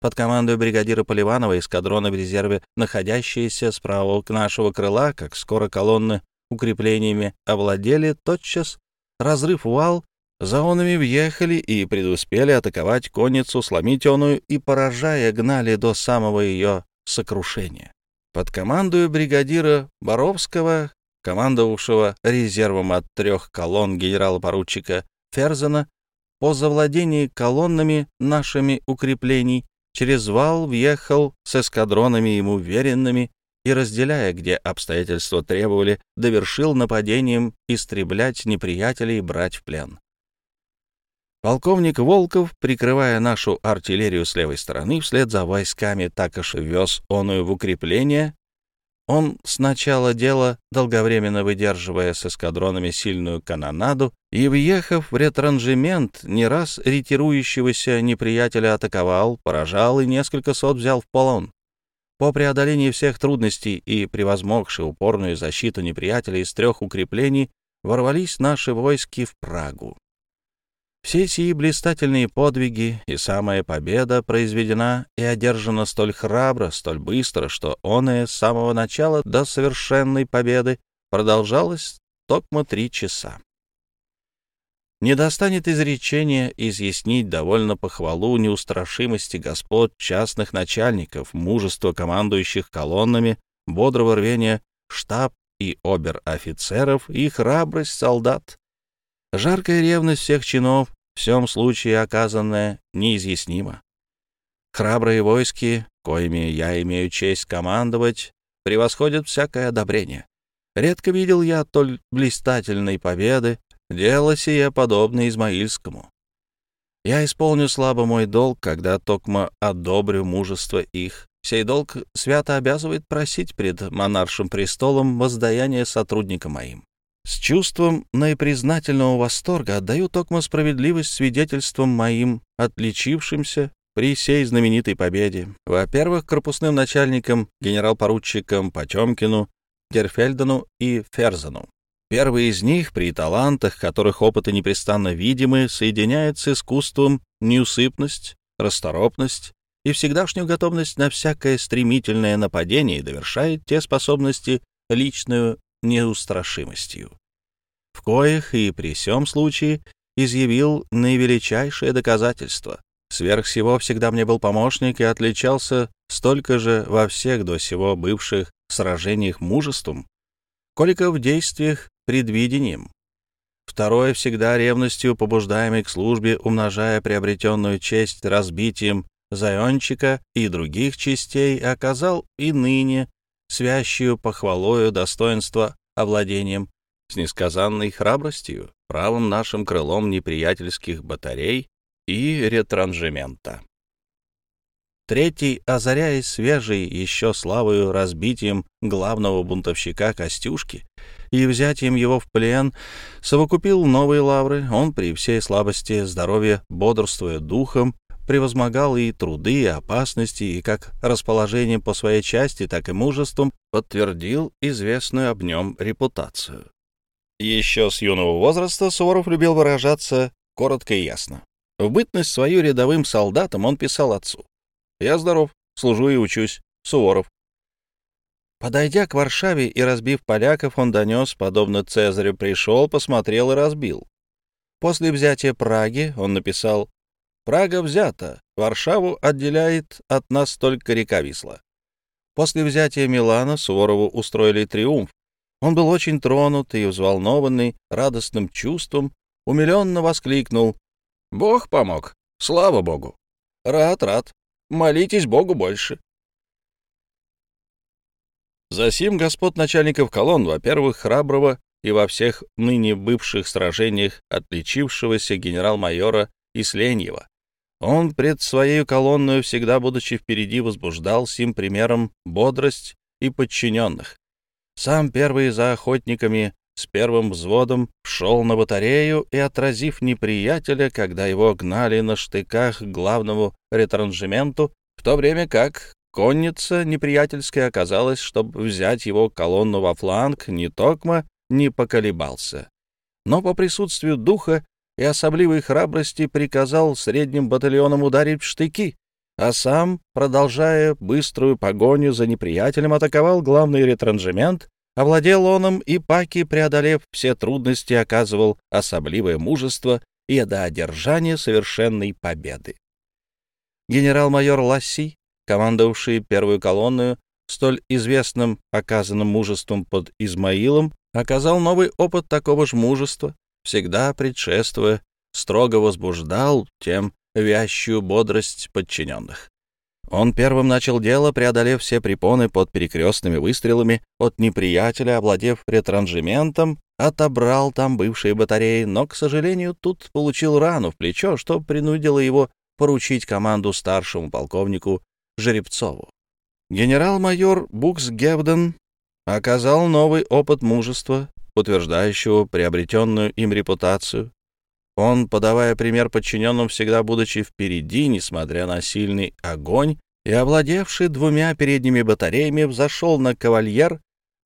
Под командой бригадира Поливанова эскадроны в резерве, находящиеся справа нашего крыла, как скоро колонны укреплениями овладели, тотчас разрыв вал, за онами въехали и предуспели атаковать конницу, сломить оную и, поражая, гнали до самого ее сокрушения. Под командою бригадира Боровского, командовавшего резервом от трех колонн генерала-поручика Ферзена, по завладении колоннами нашими укреплений через вал въехал с эскадронами ему веренными и, разделяя, где обстоятельства требовали, довершил нападением истреблять неприятелей и брать в плен. Полковник Волков, прикрывая нашу артиллерию с левой стороны, вслед за войсками Такоши вез оную в укрепление. Он сначала дела, долговременно выдерживая с эскадронами сильную канонаду, и, въехав в ретранжемент, не раз ретирующегося неприятеля атаковал, поражал и несколько сот взял в полон. По преодолении всех трудностей и превозмогши упорную защиту неприятеля из трех укреплений, ворвались наши войски в Прагу. Все сии блистательные подвиги и самая победа произведена и одержана столь храбро, столь быстро, что оное с самого начала до совершенной победы продолжалось токмо три часа. Не достанет изречения изъяснить довольно похвалу неустрашимости господ частных начальников, мужества командующих колоннами, бодрого рвения штаб и обер-офицеров и храбрость солдат, Жаркая ревность всех чинов, в всем случае оказанная, неизъяснима. Храбрые войски, коими я имею честь командовать, превосходят всякое одобрение. Редко видел я толь блистательной победы, дело сие подобно Измаильскому. Я исполню слабо мой долг, когда токмо одобрю мужество их. Сей долг свято обязывает просить пред монаршим престолом воздаяния сотрудника моим. С чувством наипризнательного восторга отдаю токмо справедливость свидетельствам моим, отличившимся при сей знаменитой победе. Во-первых, корпусным начальникам, генерал-поручикам Потемкину, Герфельдену и Ферзену. Первый из них, при талантах, которых опыты непрестанно видимы, соединяет с искусством неусыпность, расторопность и всегдашнюю готовность на всякое стремительное нападение и довершает те способности личную неустрашимостью, в коих и при всем случае изъявил наивеличайшее доказательство. Сверх всего всегда мне был помощник и отличался столько же во всех до сего бывших сражениях мужеством, колика в действиях предвидением. Второе всегда ревностью, побуждаемой к службе, умножая приобретенную честь разбитием Зайончика и других частей, оказал и ныне свящую похвалою достоинства овладением, с несказанной храбростью, правым нашим крылом неприятельских батарей и ретранжемента. Третий, озаряясь свежей еще славою разбитием главного бунтовщика Костюшки и взятием его в плен, совокупил новые лавры, он при всей слабости здоровья, бодрствуя духом, превозмогал и труды, и опасности, и как расположением по своей части, так и мужеством подтвердил известную об нем репутацию. Еще с юного возраста Суворов любил выражаться коротко и ясно. В бытность свою рядовым солдатом он писал отцу. «Я здоров, служу и учусь. Суворов». Подойдя к Варшаве и разбив поляков, он донес, подобно Цезарю, пришел, посмотрел и разбил. После взятия Праги он написал Прага взята, Варшаву отделяет от нас только река Висла. После взятия Милана Суворову устроили триумф. Он был очень тронут и взволнованный радостным чувством, умиленно воскликнул. «Бог помог! Слава Богу! Рад, рад! Молитесь Богу больше!» Засим господ начальников колонн, во-первых, храброго и во всех ныне бывших сражениях отличившегося генерал-майора Исленьева, он пред своей колонной, всегда будучи впереди, возбуждал сим примером бодрость и подчиненных. Сам первый за охотниками с первым взводом шел на батарею и, отразив неприятеля, когда его гнали на штыках к главному ретранжементу, в то время как конница неприятельская оказалась, чтобы взять его колонну во фланг, ни токма не поколебался. Но по присутствию духа и особливой храбрости приказал средним батальонам ударить в штыки, а сам, продолжая быструю погоню за неприятелем, атаковал главный ретранжемент, Овладел он им, и Паки, преодолев все трудности, оказывал особливое мужество и до одержания совершенной победы. Генерал-майор Ласси, командовавший первую колонную, столь известным оказанным мужеством под Измаилом, оказал новый опыт такого же мужества, всегда предшествуя, строго возбуждал тем вящую бодрость подчиненных. Он первым начал дело, преодолев все препоны под перекрестными выстрелами от неприятеля, овладев ретранжементом, отобрал там бывшие батареи, но, к сожалению, тут получил рану в плечо, что принудило его поручить команду старшему полковнику Жеребцову. Генерал-майор Букс Гевден оказал новый опыт мужества, утверждающего приобретенную им репутацию. Он, подавая пример подчиненным, всегда будучи впереди, несмотря на сильный огонь, и овладевший двумя передними батареями, взошел на кавальер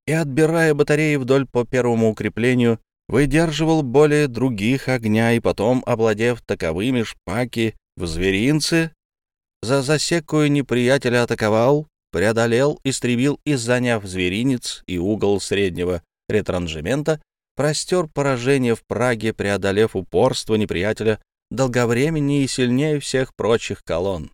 и, отбирая батареи вдоль по первому укреплению, выдерживал более других огня и потом, овладев таковыми шпаки в зверинце, за засекую неприятеля атаковал, преодолел, истребил и, заняв зверинец и угол среднего ретранжемента, простер поражение в Праге, преодолев упорство неприятеля долговременнее и сильнее всех прочих колонн.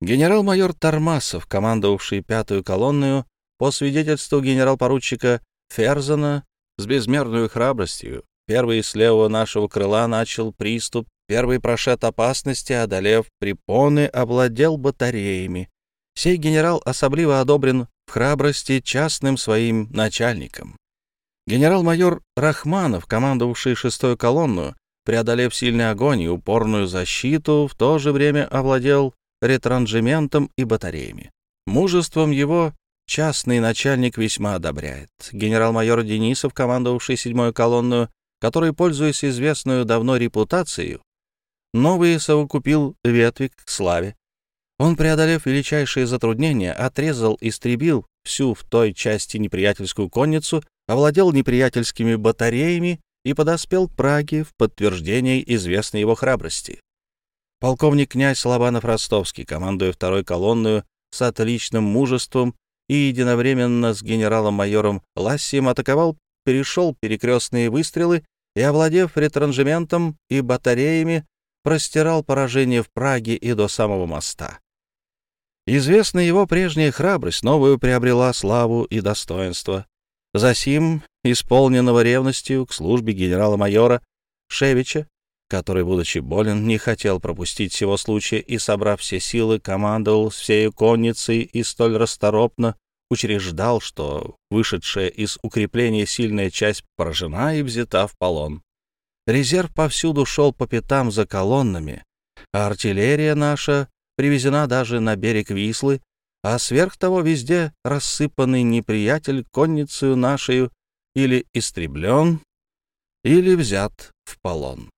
Генерал-майор Тормасов, командовавший пятую колонную, по свидетельству генерал-поручика Ферзена, с безмерной храбростью, первый с левого нашего крыла начал приступ, первый прошед опасности, одолев препоны, овладел батареями. Сей генерал особливо одобрен в храбрости частным своим начальником. Генерал-майор Рахманов, командовавший шестой колонну, преодолев сильный огонь и упорную защиту, в то же время овладел ретранжементом и батареями. Мужеством его частный начальник весьма одобряет. Генерал-майор Денисов, командовавший седьмой колонную, который, пользуясь известную давно репутацией, новые совокупил ветви к славе. Он, преодолев величайшие затруднения, отрезал, истребил всю в той части неприятельскую конницу овладел неприятельскими батареями и подоспел к Праге в подтверждение известной его храбрости. Полковник князь Лобанов-Ростовский, командуя второй колонную с отличным мужеством и единовременно с генералом-майором Лассием атаковал, перешел перекрестные выстрелы и, овладев ретранжементом и батареями, простирал поражение в Праге и до самого моста. Известна его прежняя храбрость, новую приобрела славу и достоинство. Засим, исполненного ревностью к службе генерала-майора Шевича, который, будучи болен, не хотел пропустить всего случая и, собрав все силы, командовал всей конницей и столь расторопно учреждал, что вышедшая из укрепления сильная часть поражена и взята в полон. Резерв повсюду шел по пятам за колоннами, а артиллерия наша привезена даже на берег Вислы а сверх того везде рассыпанный неприятель конницею нашей или истреблен, или взят в полон.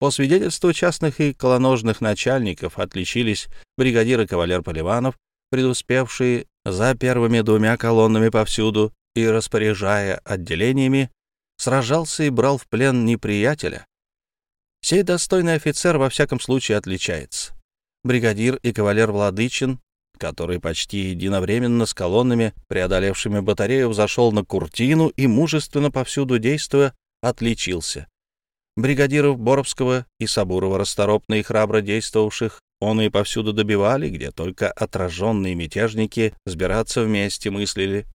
По свидетельству частных и колоножных начальников отличились бригадиры кавалер Поливанов, предуспевшие за первыми двумя колоннами повсюду и, распоряжая отделениями, сражался и брал в плен неприятеля. Сей достойный офицер во всяком случае отличается. Бригадир и кавалер Владычин который почти единовременно с колоннами, преодолевшими батарею, взошел на Куртину и, мужественно повсюду действуя, отличился. Бригадиров Боровского и Сабурова, расторопно и храбро действовавших, он и повсюду добивали, где только отраженные мятежники сбираться вместе мыслили.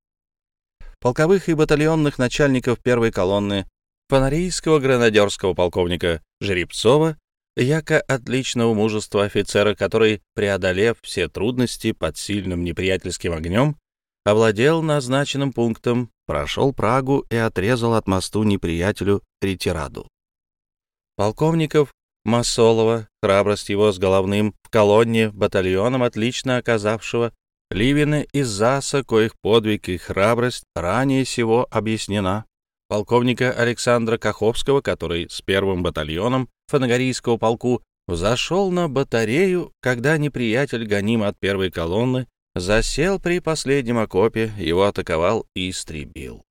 Полковых и батальонных начальников первой колонны, фонарийского гранадерского полковника Жеребцова яко отличного мужества офицера, который, преодолев все трудности под сильным неприятельским огнем, овладел назначенным пунктом, прошел Прагу и отрезал от мосту неприятелю ретираду. Полковников Масолова, храбрость его с головным в колонне батальоном, отлично оказавшего Ливины из Заса, коих подвиг и храбрость ранее всего объяснена, полковника Александра Каховского, который с первым батальоном фанагорийского полку зашел на батарею, когда неприятель, гоним от первой колонны, засел при последнем окопе, его атаковал и истребил.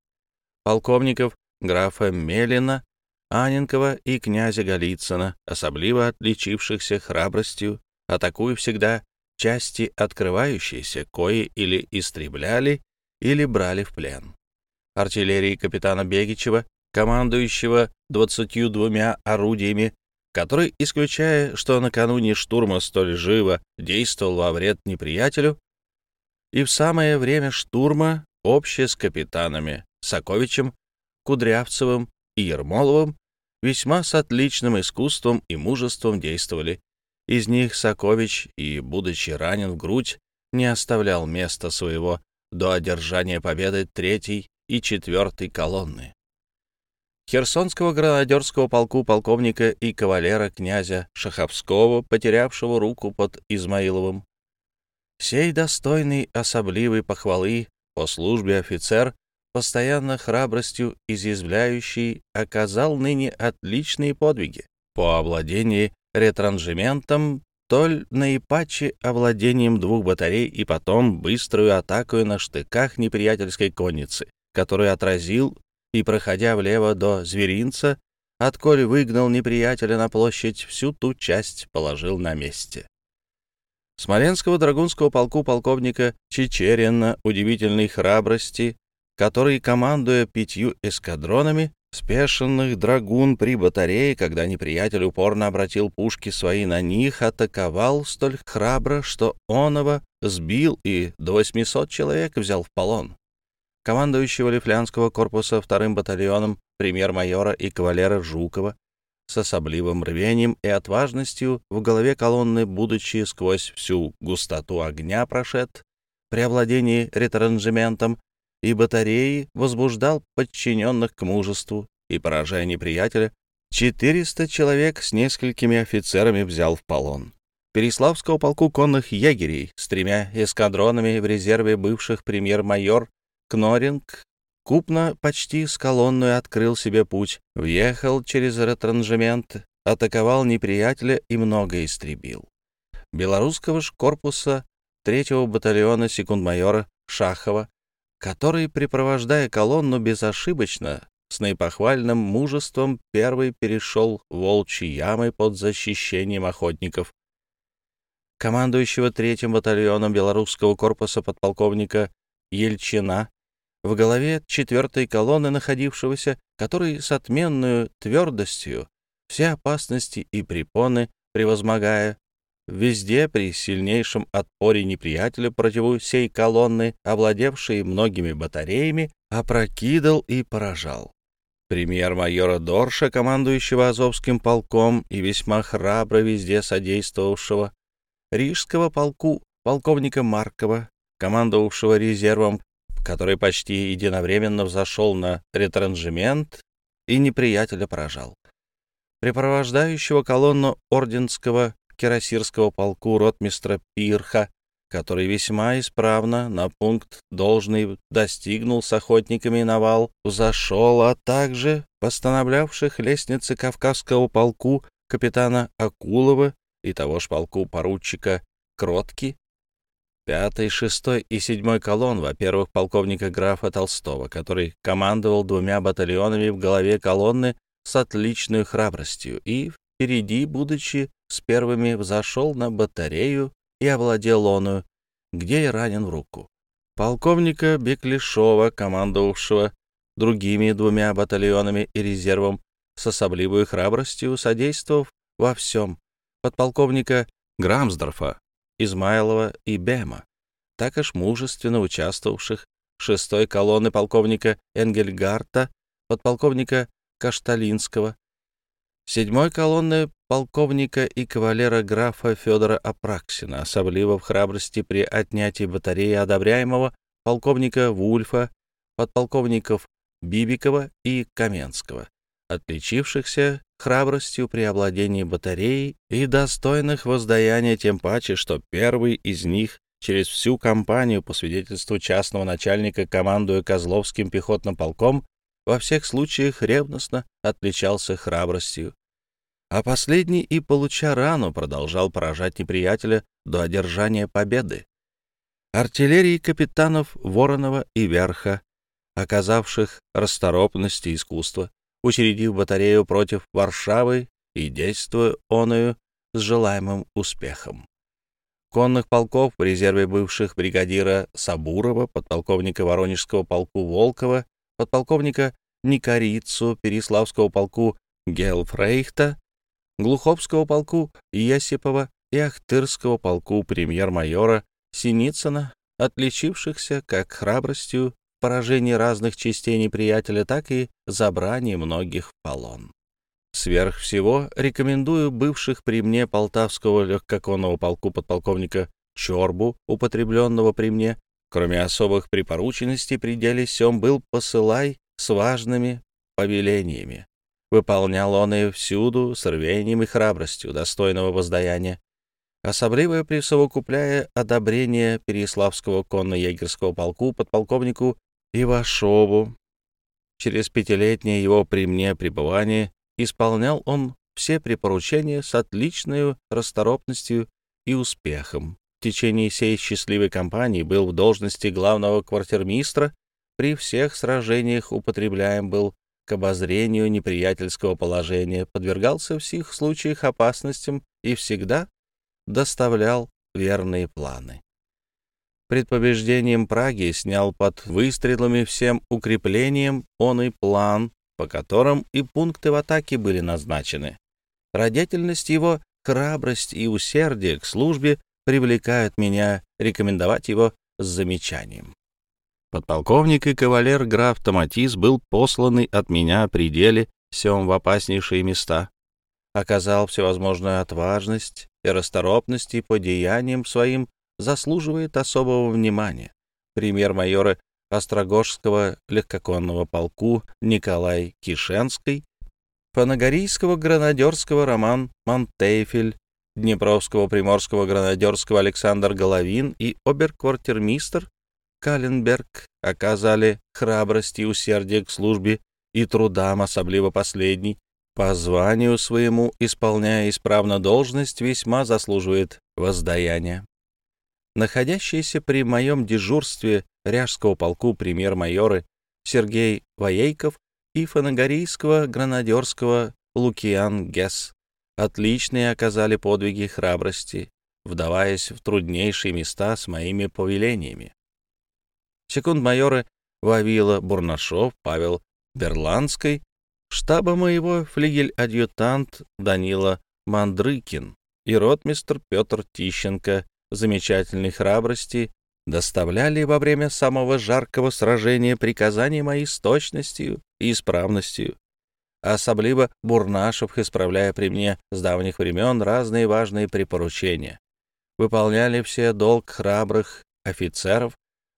Полковников графа Мелина, Аненкова и князя Голицына, особливо отличившихся храбростью, атакуя всегда части открывающиеся, кои или истребляли, или брали в плен. Артиллерии капитана Бегичева, командующего 22 орудиями, который, исключая, что накануне штурма столь живо действовал во вред неприятелю, и в самое время штурма общее с капитанами Соковичем, Кудрявцевым и Ермоловым весьма с отличным искусством и мужеством действовали. Из них Сокович и, будучи ранен в грудь, не оставлял места своего до одержания победы третьей и четвертой колонны. Херсонского гранадерского полку полковника и кавалера князя Шаховского, потерявшего руку под Измаиловым. Сей достойный особливой похвалы по службе офицер, постоянно храбростью изъязвляющий, оказал ныне отличные подвиги по овладении ретранжементом, толь наипаче овладением двух батарей и потом быструю атаку на штыках неприятельской конницы, которую отразил и, проходя влево до зверинца, отколь выгнал неприятеля на площадь, всю ту часть положил на месте. Смоленского драгунского полку полковника Чечерина удивительной храбрости, который, командуя пятью эскадронами, спешенных драгун при батарее, когда неприятель упорно обратил пушки свои на них, атаковал столь храбро, что оного сбил и до 800 человек взял в полон командующего Лифлянского корпуса вторым батальоном премьер-майора и кавалера Жукова, с особливым рвением и отважностью в голове колонны, будучи сквозь всю густоту огня прошед, при овладении ретранжементом и батареи возбуждал подчиненных к мужеству и, поражая неприятеля, 400 человек с несколькими офицерами взял в полон. Переславского полку конных егерей с тремя эскадронами в резерве бывших премьер-майор Кноринг купно почти с колонной открыл себе путь, въехал через ретранжемент, атаковал неприятеля и много истребил. Белорусского ж корпуса третьего батальона секунд-майора Шахова, который, припровождая колонну безошибочно, с наипохвальным мужеством первый перешел волчьи ямы под защищением охотников. Командующего третьим батальоном белорусского корпуса подполковника Ельчина в голове четвертой колонны находившегося, который с отменной твердостью все опасности и препоны, превозмогая, везде при сильнейшем отпоре неприятеля противу сей колонны, овладевшей многими батареями, опрокидал и поражал. Премьер-майора Дорша, командующего Азовским полком и весьма храбро везде содействовавшего, Рижского полку полковника Маркова, командовавшего резервом который почти единовременно взошел на ретранжемент и неприятеля поражал. Припровождающего колонну орденского кирасирского полку ротмистра Пирха, который весьма исправно на пункт должный достигнул с охотниками на вал, взошел, а также постановлявших лестницы Кавказского полку капитана Акулова и того ж полку поручика Кротки, Пятый, шестой и седьмой колонн, во-первых, полковника графа Толстого, который командовал двумя батальонами в голове колонны с отличной храбростью и впереди, будучи с первыми, взошел на батарею и овладел оную, где и ранен в руку. Полковника Беклешова, командовавшего другими двумя батальонами и резервом, с особливой храбростью содействовав во всем, подполковника Грамсдорфа, Измайлова и Бема, також мужественно участвовавших шестой колонны полковника Энгельгарта, подполковника Кашталинского, седьмой колонны полковника и кавалера графа Федора Апраксина, особливо в храбрости при отнятии батареи одобряемого полковника Вульфа, подполковников Бибикова и Каменского, отличившихся храбростью при овладении батареей и достойных воздаяния тем паче, что первый из них через всю кампанию, по свидетельству частного начальника, командуя Козловским пехотным полком, во всех случаях ревностно отличался храбростью. А последний и, получа рану, продолжал поражать неприятеля до одержания победы. Артиллерии капитанов Воронова и Верха, оказавших расторопность и искусство, учредив батарею против Варшавы и действуя оною с желаемым успехом. конных полков в резерве бывших бригадира Сабурова, подполковника Воронежского полку Волкова, подполковника Никорицу, Переславского полку Гелфрейхта, Глуховского полку Есипова и Ахтырского полку премьер-майора Синицына, отличившихся как храбростью поражении разных частей неприятеля, так и забрании многих полон. Сверх всего рекомендую бывших при мне Полтавского легкоконного полку подполковника Чорбу, употребленного при мне, кроме особых припорученностей при деле сём был посылай с важными повелениями. Выполнял он и всюду с рвением и храбростью, достойного воздаяния, особливо присовокупляя одобрение Переславского конно-егерского полку подполковнику Ивашову. Через пятилетнее его при мне пребывание исполнял он все припоручения с отличной расторопностью и успехом. В течение всей счастливой кампании был в должности главного квартирмистра, при всех сражениях употребляем был к обозрению неприятельского положения, подвергался в всех случаях опасностям и всегда доставлял верные планы. Пред побеждением Праги снял под выстрелами всем укреплением он и план, по которым и пункты в атаке были назначены. Родительность его, храбрость и усердие к службе привлекают меня рекомендовать его с замечанием. Подполковник и кавалер граф Томатис был посланный от меня при деле всем в опаснейшие места, оказал всевозможную отважность и расторопность и по деяниям своим заслуживает особого внимания. Пример майора Острогожского легкоконного полку Николай Кишенский, Панагорийского гранадерского Роман Монтейфель, Днепровского приморского гранадерского Александр Головин и оберквартирмистр Каленберг оказали храбрость и усердие к службе и трудам, особливо последний, по званию своему, исполняя исправно должность, весьма заслуживает воздаяния. Находящиеся при моем дежурстве Ряжского полку премьер-майоры Сергей Воейков и фанагорийского гранадерского Лукиан Гесс отличные оказали подвиги храбрости, вдаваясь в труднейшие места с моими повелениями. Секунд-майоры Вавила Бурнашов, Павел Берландский штаба моего флигель-адъютант Данила Мандрыкин и ротмистр Петр Тищенко замечательной храбрости доставляли во время самого жаркого сражения приказания мои с точностью и исправностью. Особливо Бурнашев, исправляя при мне с давних времен разные важные припоручения. Выполняли все долг храбрых офицеров,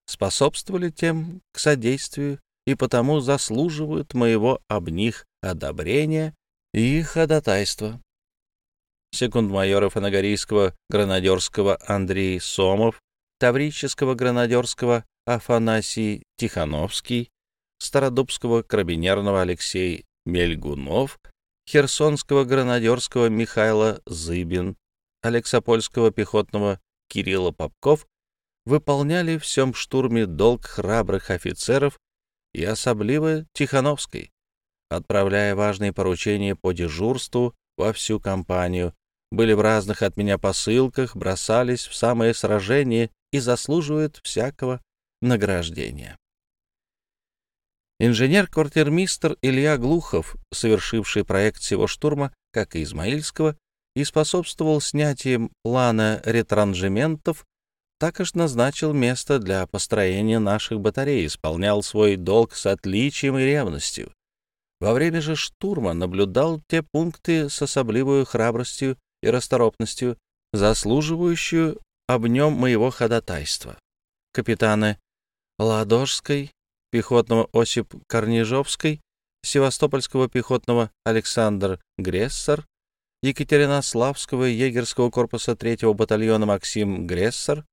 способствовали тем к содействию и потому заслуживают моего об них одобрения и ходатайства. Секунд-майора фанагорийского гранадерского Андрей Сомов, таврического гранадерского Афанасий Тихановский, стародубского карабинерного Алексей Мельгунов, херсонского гранадерского Михайла Зыбин, Алексопольского пехотного Кирилла Попков выполняли в всем штурме долг храбрых офицеров и особливо Тихановской, отправляя важные поручения по дежурству во всю компанию, были в разных от меня посылках, бросались в самое сражение и заслуживают всякого награждения. Инженер-квартирмистр Илья Глухов, совершивший проект всего штурма, как и Измаильского, и способствовал снятием плана ретранжементов Також назначил место для построения наших батарей, исполнял свой долг с отличием и ревностью. Во время же штурма наблюдал те пункты с особливой храбростью и расторопностью, заслуживающую об нем моего ходатайства. Капитаны Ладожской, пехотного Осип Корнижовской, Севастопольского пехотного Александр Грессер, Екатеринославского егерского корпуса 3-го батальона Максим Грессер,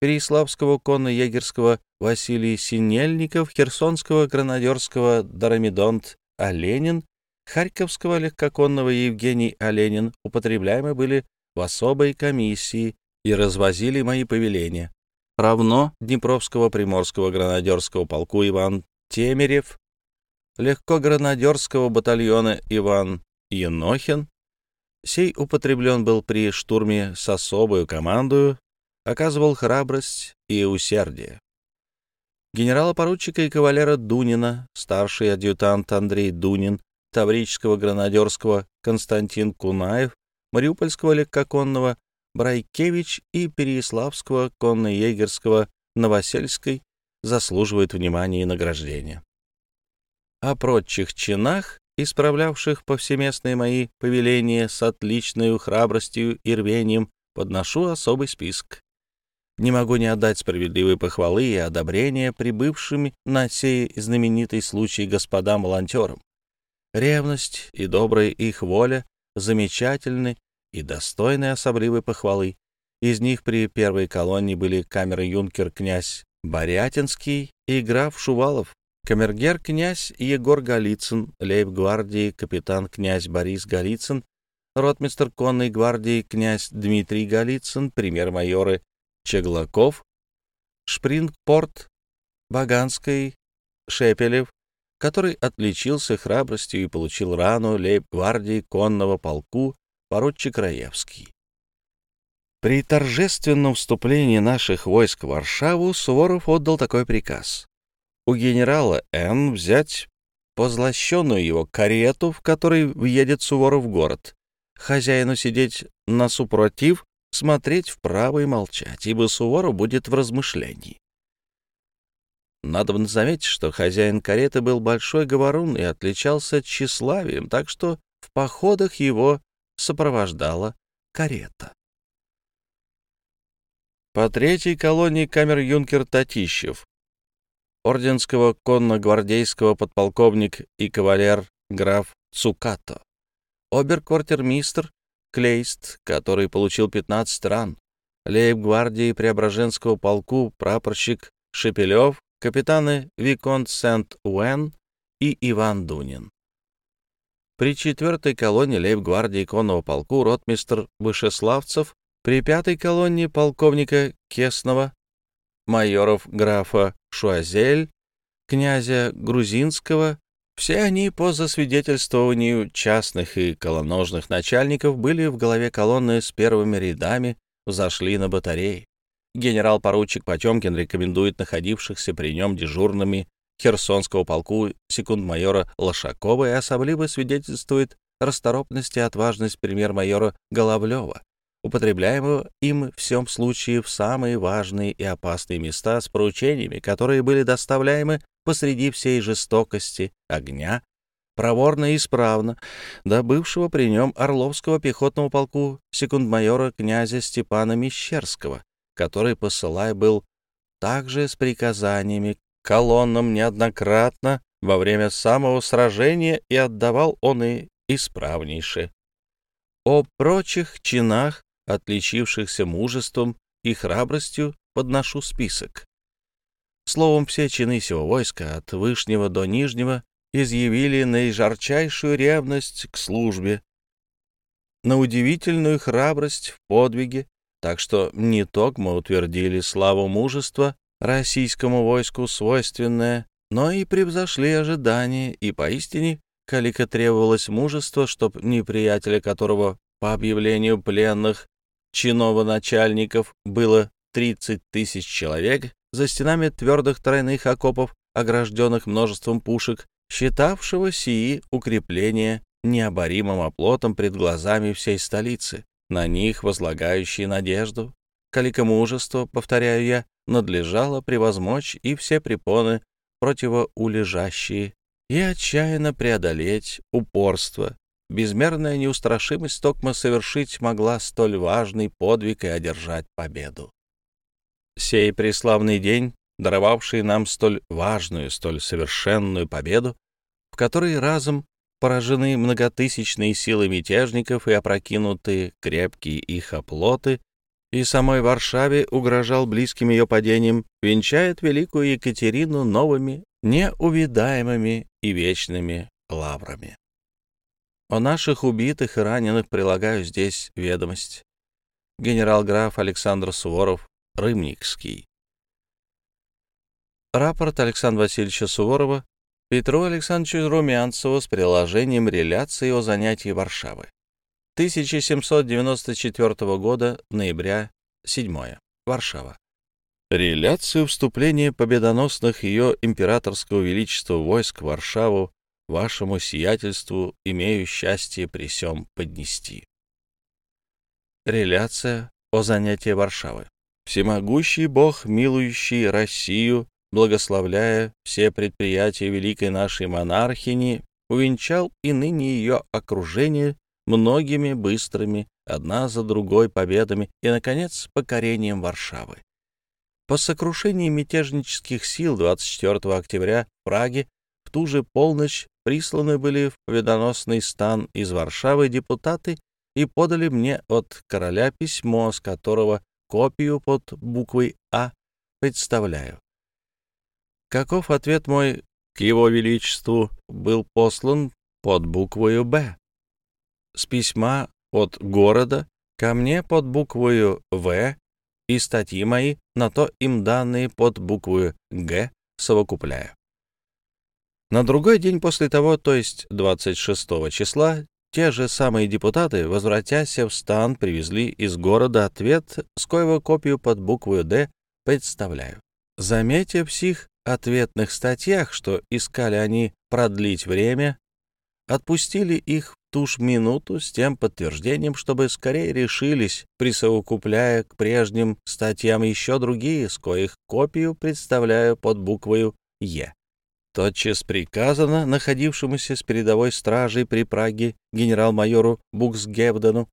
Переяславского конно-егерского Василий Синельников, Херсонского гранадерского Дарамидонт Оленин, Харьковского легкоконного Евгений Оленин употребляемы были в особой комиссии и развозили мои повеления. Равно Днепровского приморского гранадерского полку Иван Темерев, легко гранадерского батальона Иван Енохин. Сей употреблен был при штурме с особою командою оказывал храбрость и усердие. Генерала-поручика и кавалера Дунина, старший адъютант Андрей Дунин, таврического гранадерского Константин Кунаев, мариупольского легкоконного Брайкевич и переяславского конно-егерского Новосельской заслуживают внимания и награждения. О прочих чинах, исправлявших повсеместные мои повеления с отличной храбростью и рвением, подношу особый список. Не могу не отдать справедливые похвалы и одобрения прибывшими на сей знаменитый случай господам-волонтерам. Ревность и добрая их воля замечательны и достойны особливой похвалы. Из них при первой колонии были камер-юнкер князь Борятинский и граф Шувалов, камергер князь Егор Голицын, лейб-гвардии капитан князь Борис Голицын, ротмистр конной гвардии князь Дмитрий Голицын, премьер-майоры Чеглаков, Шпрингпорт, Баганский, Шепелев, который отличился храбростью и получил рану лейб-гвардии конного полку поручик Раевский. При торжественном вступлении наших войск в Варшаву Суворов отдал такой приказ. У генерала Н. взять позлощенную его карету, в которой въедет Суворов в город, хозяину сидеть на супротив, смотреть вправо и молчать, ибо Суворов будет в размышлении. Надо заметить, что хозяин кареты был большой говорун и отличался тщеславием, так что в походах его сопровождала карета. По третьей колонии камер-юнкер Татищев, орденского конно-гвардейского подполковник и кавалер граф Цукато, обер-квартирмистр Клейст, который получил 15 ран, лейб-гвардии Преображенского полку прапорщик Шепелев, капитаны Виконт Сент-Уэн и Иван Дунин. При четвертой колонне лейб-гвардии конного полку ротмистр Вышеславцев, при пятой колонне полковника Кесного, майоров графа Шуазель, князя Грузинского, все они, по засвидетельствованию частных и колоножных начальников, были в голове колонны с первыми рядами, взошли на батареи. Генерал-поручик Потемкин рекомендует находившихся при нем дежурными Херсонского полку секунд-майора Лошакова и особливо свидетельствует расторопность и отважность премьер-майора Головлева, употребляемого им в всем случае в самые важные и опасные места с поручениями, которые были доставляемы посреди всей жестокости огня, проворно и исправно, до бывшего при нем Орловского пехотного полку секунд-майора князя Степана Мещерского, который, посылай, был также с приказаниями колоннам неоднократно во время самого сражения и отдавал он и исправнейше. О прочих чинах, отличившихся мужеством и храбростью, подношу список. Словом, все чины сего войска, от Вышнего до Нижнего, изъявили наижарчайшую ревность к службе, на удивительную храбрость в подвиге, так что не только мы утвердили славу мужества российскому войску свойственное, но и превзошли ожидания, и поистине, калика требовалось мужество, чтоб неприятеля которого по объявлению пленных чиново-начальников было 30 тысяч человек, за стенами твердых тройных окопов, огражденных множеством пушек, считавшего сии укрепления необоримым оплотом пред глазами всей столицы, на них возлагающие надежду, каликомужество, повторяю я, надлежало превозмочь и все препоны противоулежащие, и отчаянно преодолеть упорство. Безмерная неустрашимость Токма совершить могла столь важный подвиг и одержать победу. Сей преславный день, даровавший нам столь важную, столь совершенную победу, в которой разом поражены многотысячные силы мятежников и опрокинуты крепкие их оплоты, и самой Варшаве угрожал близким ее падением, венчает великую Екатерину новыми, неувидаемыми и вечными лаврами. О наших убитых и раненых прилагаю здесь ведомость. Генерал-граф Александр Суворов, Рымникский. Рапорт Александра Васильевича Суворова Петру Александровичу Румянцеву с приложением реляции о занятии Варшавы. 1794 года, ноября, 7. Варшава. Реляцию вступления победоносных ее императорского величества войск в Варшаву вашему сиятельству имею счастье при сём поднести. Реляция о занятии Варшавы. Всемогущий Бог, милующий Россию, благословляя все предприятия великой нашей монархини, увенчал и ныне ее окружение многими быстрыми, одна за другой победами и, наконец, покорением Варшавы. По сокрушении мятежнических сил 24 октября в Праге в ту же полночь присланы были в победоносный стан из Варшавы депутаты и подали мне от короля письмо, с которого копию под буквой «А» представляю. Каков ответ мой к его величеству был послан под буквою «Б». С письма от города ко мне под буквою «В» и статьи мои на то им данные под буквою «Г» совокупляю. На другой день после того, то есть 26 числа, те же самые депутаты, возвратясь в стан, привезли из города ответ, с коего копию под буквою «Д» представляю. Заметив сих ответных статьях, что искали они продлить время, отпустили их в ту ж минуту с тем подтверждением, чтобы скорее решились, присовокупляя к прежним статьям еще другие, с коих копию представляю под буквою «Е». Тотчас приказано находившемуся с передовой стражей при Праге генерал-майору Буксгевдену,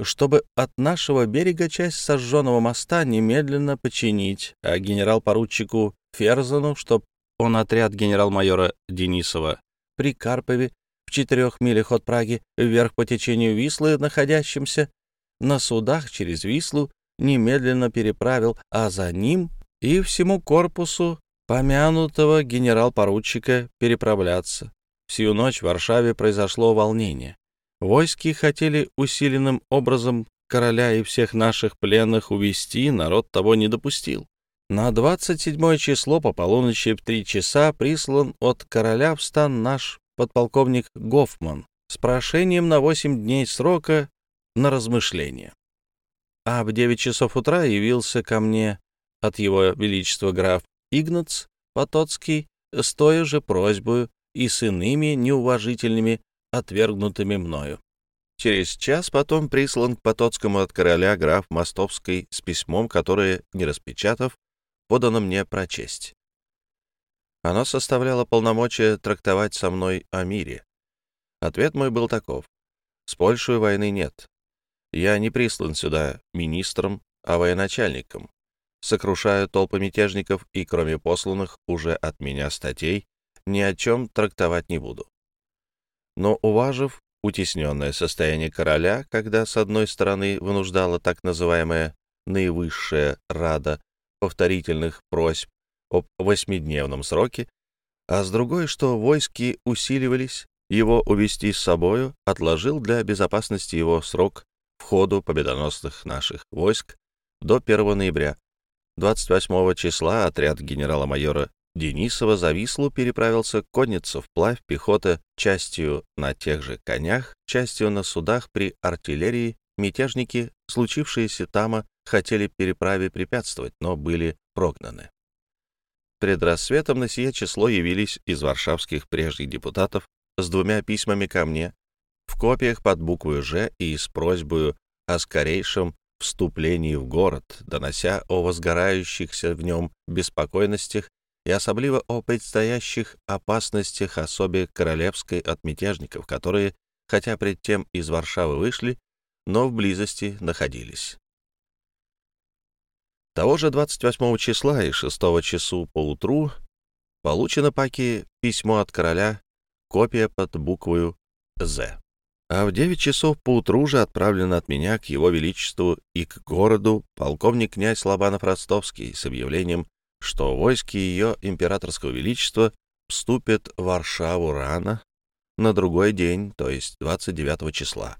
чтобы от нашего берега часть сожженного моста немедленно починить, а генерал-поручику Ферзану, чтоб он отряд генерал-майора Денисова при Карпове в четырех милях от Праги вверх по течению Вислы, находящимся на судах через Вислу, немедленно переправил, а за ним и всему корпусу помянутого генерал-поручика переправляться. Всю ночь в Варшаве произошло волнение. Войски хотели усиленным образом короля и всех наших пленных увести, народ того не допустил. На 27 число по полуночи в три часа прислан от короля в стан наш подполковник Гофман с прошением на 8 дней срока на размышление. А в 9 часов утра явился ко мне от его величества граф Игнац Потоцкий с той же просьбой и с иными неуважительными, отвергнутыми мною. Через час потом прислан к Потоцкому от короля граф Мостовский с письмом, которое, не распечатав, подано мне прочесть. Оно составляло полномочия трактовать со мной о мире. Ответ мой был таков. С Польшей войны нет. Я не прислан сюда министром, а военачальником сокрушаю толпы мятежников и, кроме посланных уже от меня статей, ни о чем трактовать не буду. Но, уважив утесненное состояние короля, когда, с одной стороны, вынуждала так называемая наивысшая рада повторительных просьб об восьмидневном сроке, а с другой, что войски усиливались, его увести с собою, отложил для безопасности его срок входу победоносных наших войск до 1 ноября, 28 числа отряд генерала-майора Денисова за Вислу переправился конница вплавь, пехота частью на тех же конях, частью на судах при артиллерии. Мятежники, случившиеся там, хотели переправе препятствовать, но были прогнаны. Пред рассветом на сие число явились из варшавских прежних депутатов с двумя письмами ко мне, в копиях под буквой «Ж» и с просьбой о скорейшем вступлении в город, донося о возгорающихся в нем беспокойностях и особливо о предстоящих опасностях особе королевской от мятежников, которые, хотя пред тем из Варшавы вышли, но в близости находились. Того же 28 числа и 6 часу поутру получено паки письмо от короля, копия под буквою «З» а в девять часов поутру же отправлен от меня к его величеству и к городу полковник князь Лобанов-Ростовский с объявлением, что войски ее императорского величества вступят в Варшаву рано, на другой день, то есть 29 числа.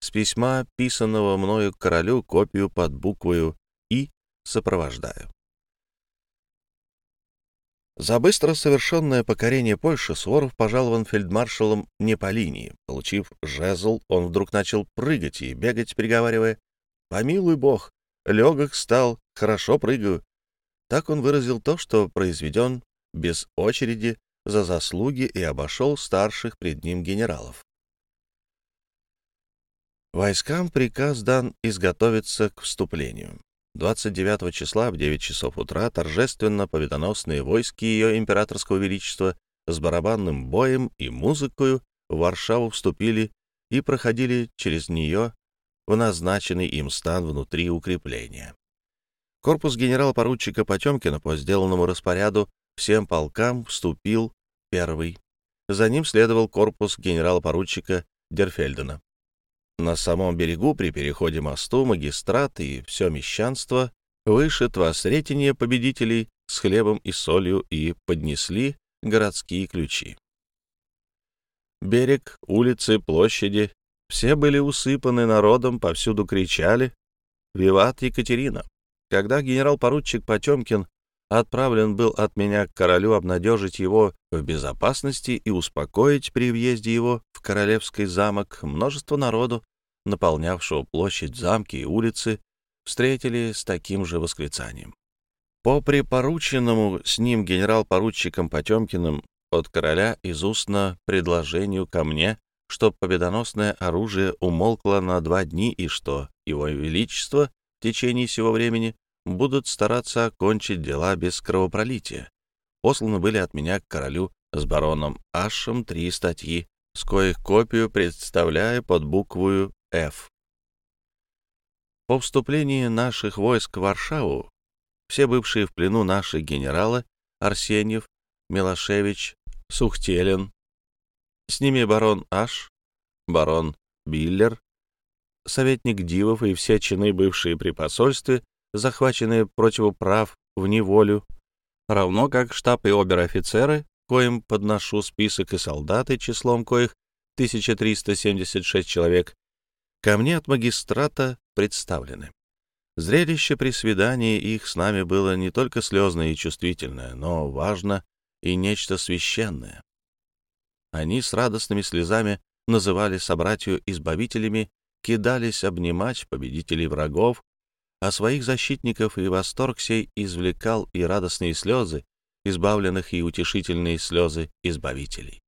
С письма, писанного мною королю, копию под буквою сопровождаю. За быстро совершенное покорение Польши Суворов пожалован фельдмаршалом не по линии. Получив жезл, он вдруг начал прыгать и бегать, приговаривая «Помилуй Бог! легок стал, хорошо прыгаю. Так он выразил то, что произведен без очереди за заслуги и обошел старших пред ним генералов. Войскам приказ дан изготовиться к вступлению. 29 числа в 9 часов утра торжественно победоносные войски ее императорского величества с барабанным боем и музыкою в Варшаву вступили и проходили через нее в назначенный им стан внутри укрепления. Корпус генерал-поручика Потемкина по сделанному распоряду всем полкам вступил первый. За ним следовал корпус генерал-поручика Дерфельдена. На самом берегу при переходе мосту магистрат и все мещанство вышит во сретение победителей с хлебом и солью и поднесли городские ключи. Берег, улицы, площади — все были усыпаны народом, повсюду кричали «Виват Екатерина!». Когда генерал-поручик Потемкин отправлен был от меня к королю обнадежить его в безопасности и успокоить при въезде его в королевский замок, множество народу, наполнявшего площадь, замки и улицы, встретили с таким же восклицанием. По припорученному с ним генерал-поручиком Потемкиным от короля из устно предложению ко мне, что победоносное оружие умолкло на два дни и что его величество в течение всего времени будут стараться окончить дела без кровопролития. Посланы были от меня к королю с бароном Ашем три статьи, с коих копию представляя под буквою «Ф». По вступлении наших войск в Варшаву все бывшие в плену наши генералы Арсеньев, Милошевич, Сухтелен, с ними барон Аш, барон Биллер, советник Дивов и все чины, бывшие при посольстве, захваченные противоправ в неволю, равно как штаб и обер-офицеры, коим подношу список и солдаты, числом коих 1376 человек, ко мне от магистрата представлены. Зрелище при свидании их с нами было не только слезное и чувствительное, но важно и нечто священное. Они с радостными слезами называли собратью избавителями, кидались обнимать победителей врагов, а своих защитников и восторг сей извлекал и радостные слезы, избавленных и утешительные слезы избавителей.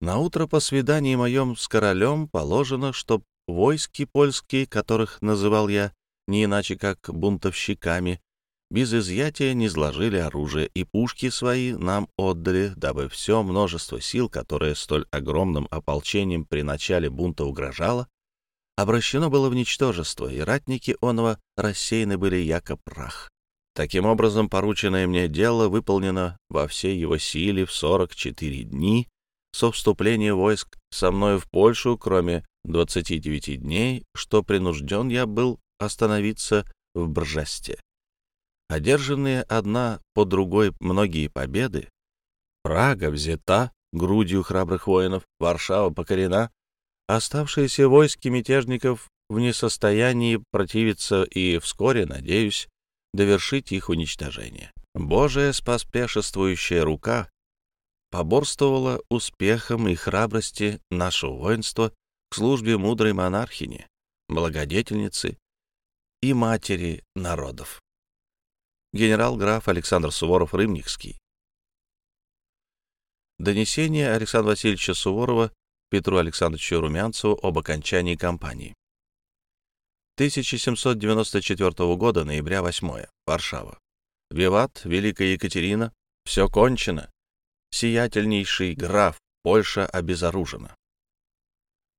На утро по свидании моем с королем положено, чтоб войски польские, которых называл я, не иначе как бунтовщиками, без изъятия не сложили оружие и пушки свои нам отдали, дабы все множество сил, которое столь огромным ополчением при начале бунта угрожало, обращено было в ничтожество, и ратники оного рассеяны были яко прах. Таким образом, порученное мне дело выполнено во всей его силе в 44 дни со вступления войск со мною в Польшу, кроме 29 дней, что принужден я был остановиться в Бржасте. Одержанные одна по другой многие победы, Прага взята грудью храбрых воинов, Варшава покорена, оставшиеся войски мятежников в несостоянии противиться и вскоре, надеюсь, довершить их уничтожение. Божия спаспешествующая рука поборствовала успехом и храбрости нашего воинства к службе мудрой монархини, благодетельницы и матери народов. Генерал-граф Александр Суворов-Рымникский. Донесение Александра Васильевича Суворова Петру Александровичу Румянцеву об окончании кампании. 1794 года, ноября 8 Варшава. Виват, Великая Екатерина, все кончено. Сиятельнейший граф, Польша обезоружена.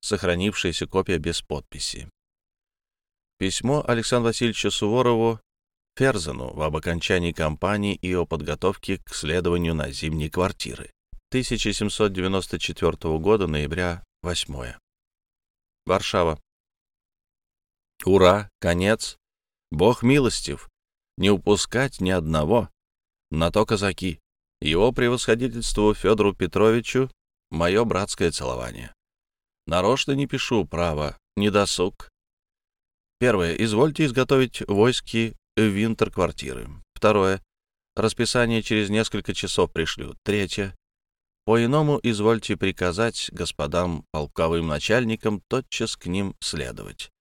Сохранившаяся копия без подписи. Письмо Александра Васильевича Суворову Ферзену об окончании кампании и о подготовке к следованию на зимние квартиры. 1794 года, ноября 8. Варшава. Ура, конец. Бог милостив. Не упускать ни одного. На то казаки. Его превосходительству Федору Петровичу мое братское целование. Нарочно не пишу, право, недосуг. Первое. Извольте изготовить войски винтер-квартиры. Второе. Расписание через несколько часов пришлю. Третье. По-иному извольте приказать господам полковым начальникам тотчас к ним следовать,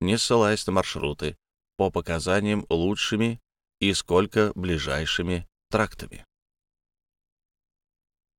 не ссылаясь на маршруты. по показаниям лучшими и сколько ближайшими трактами.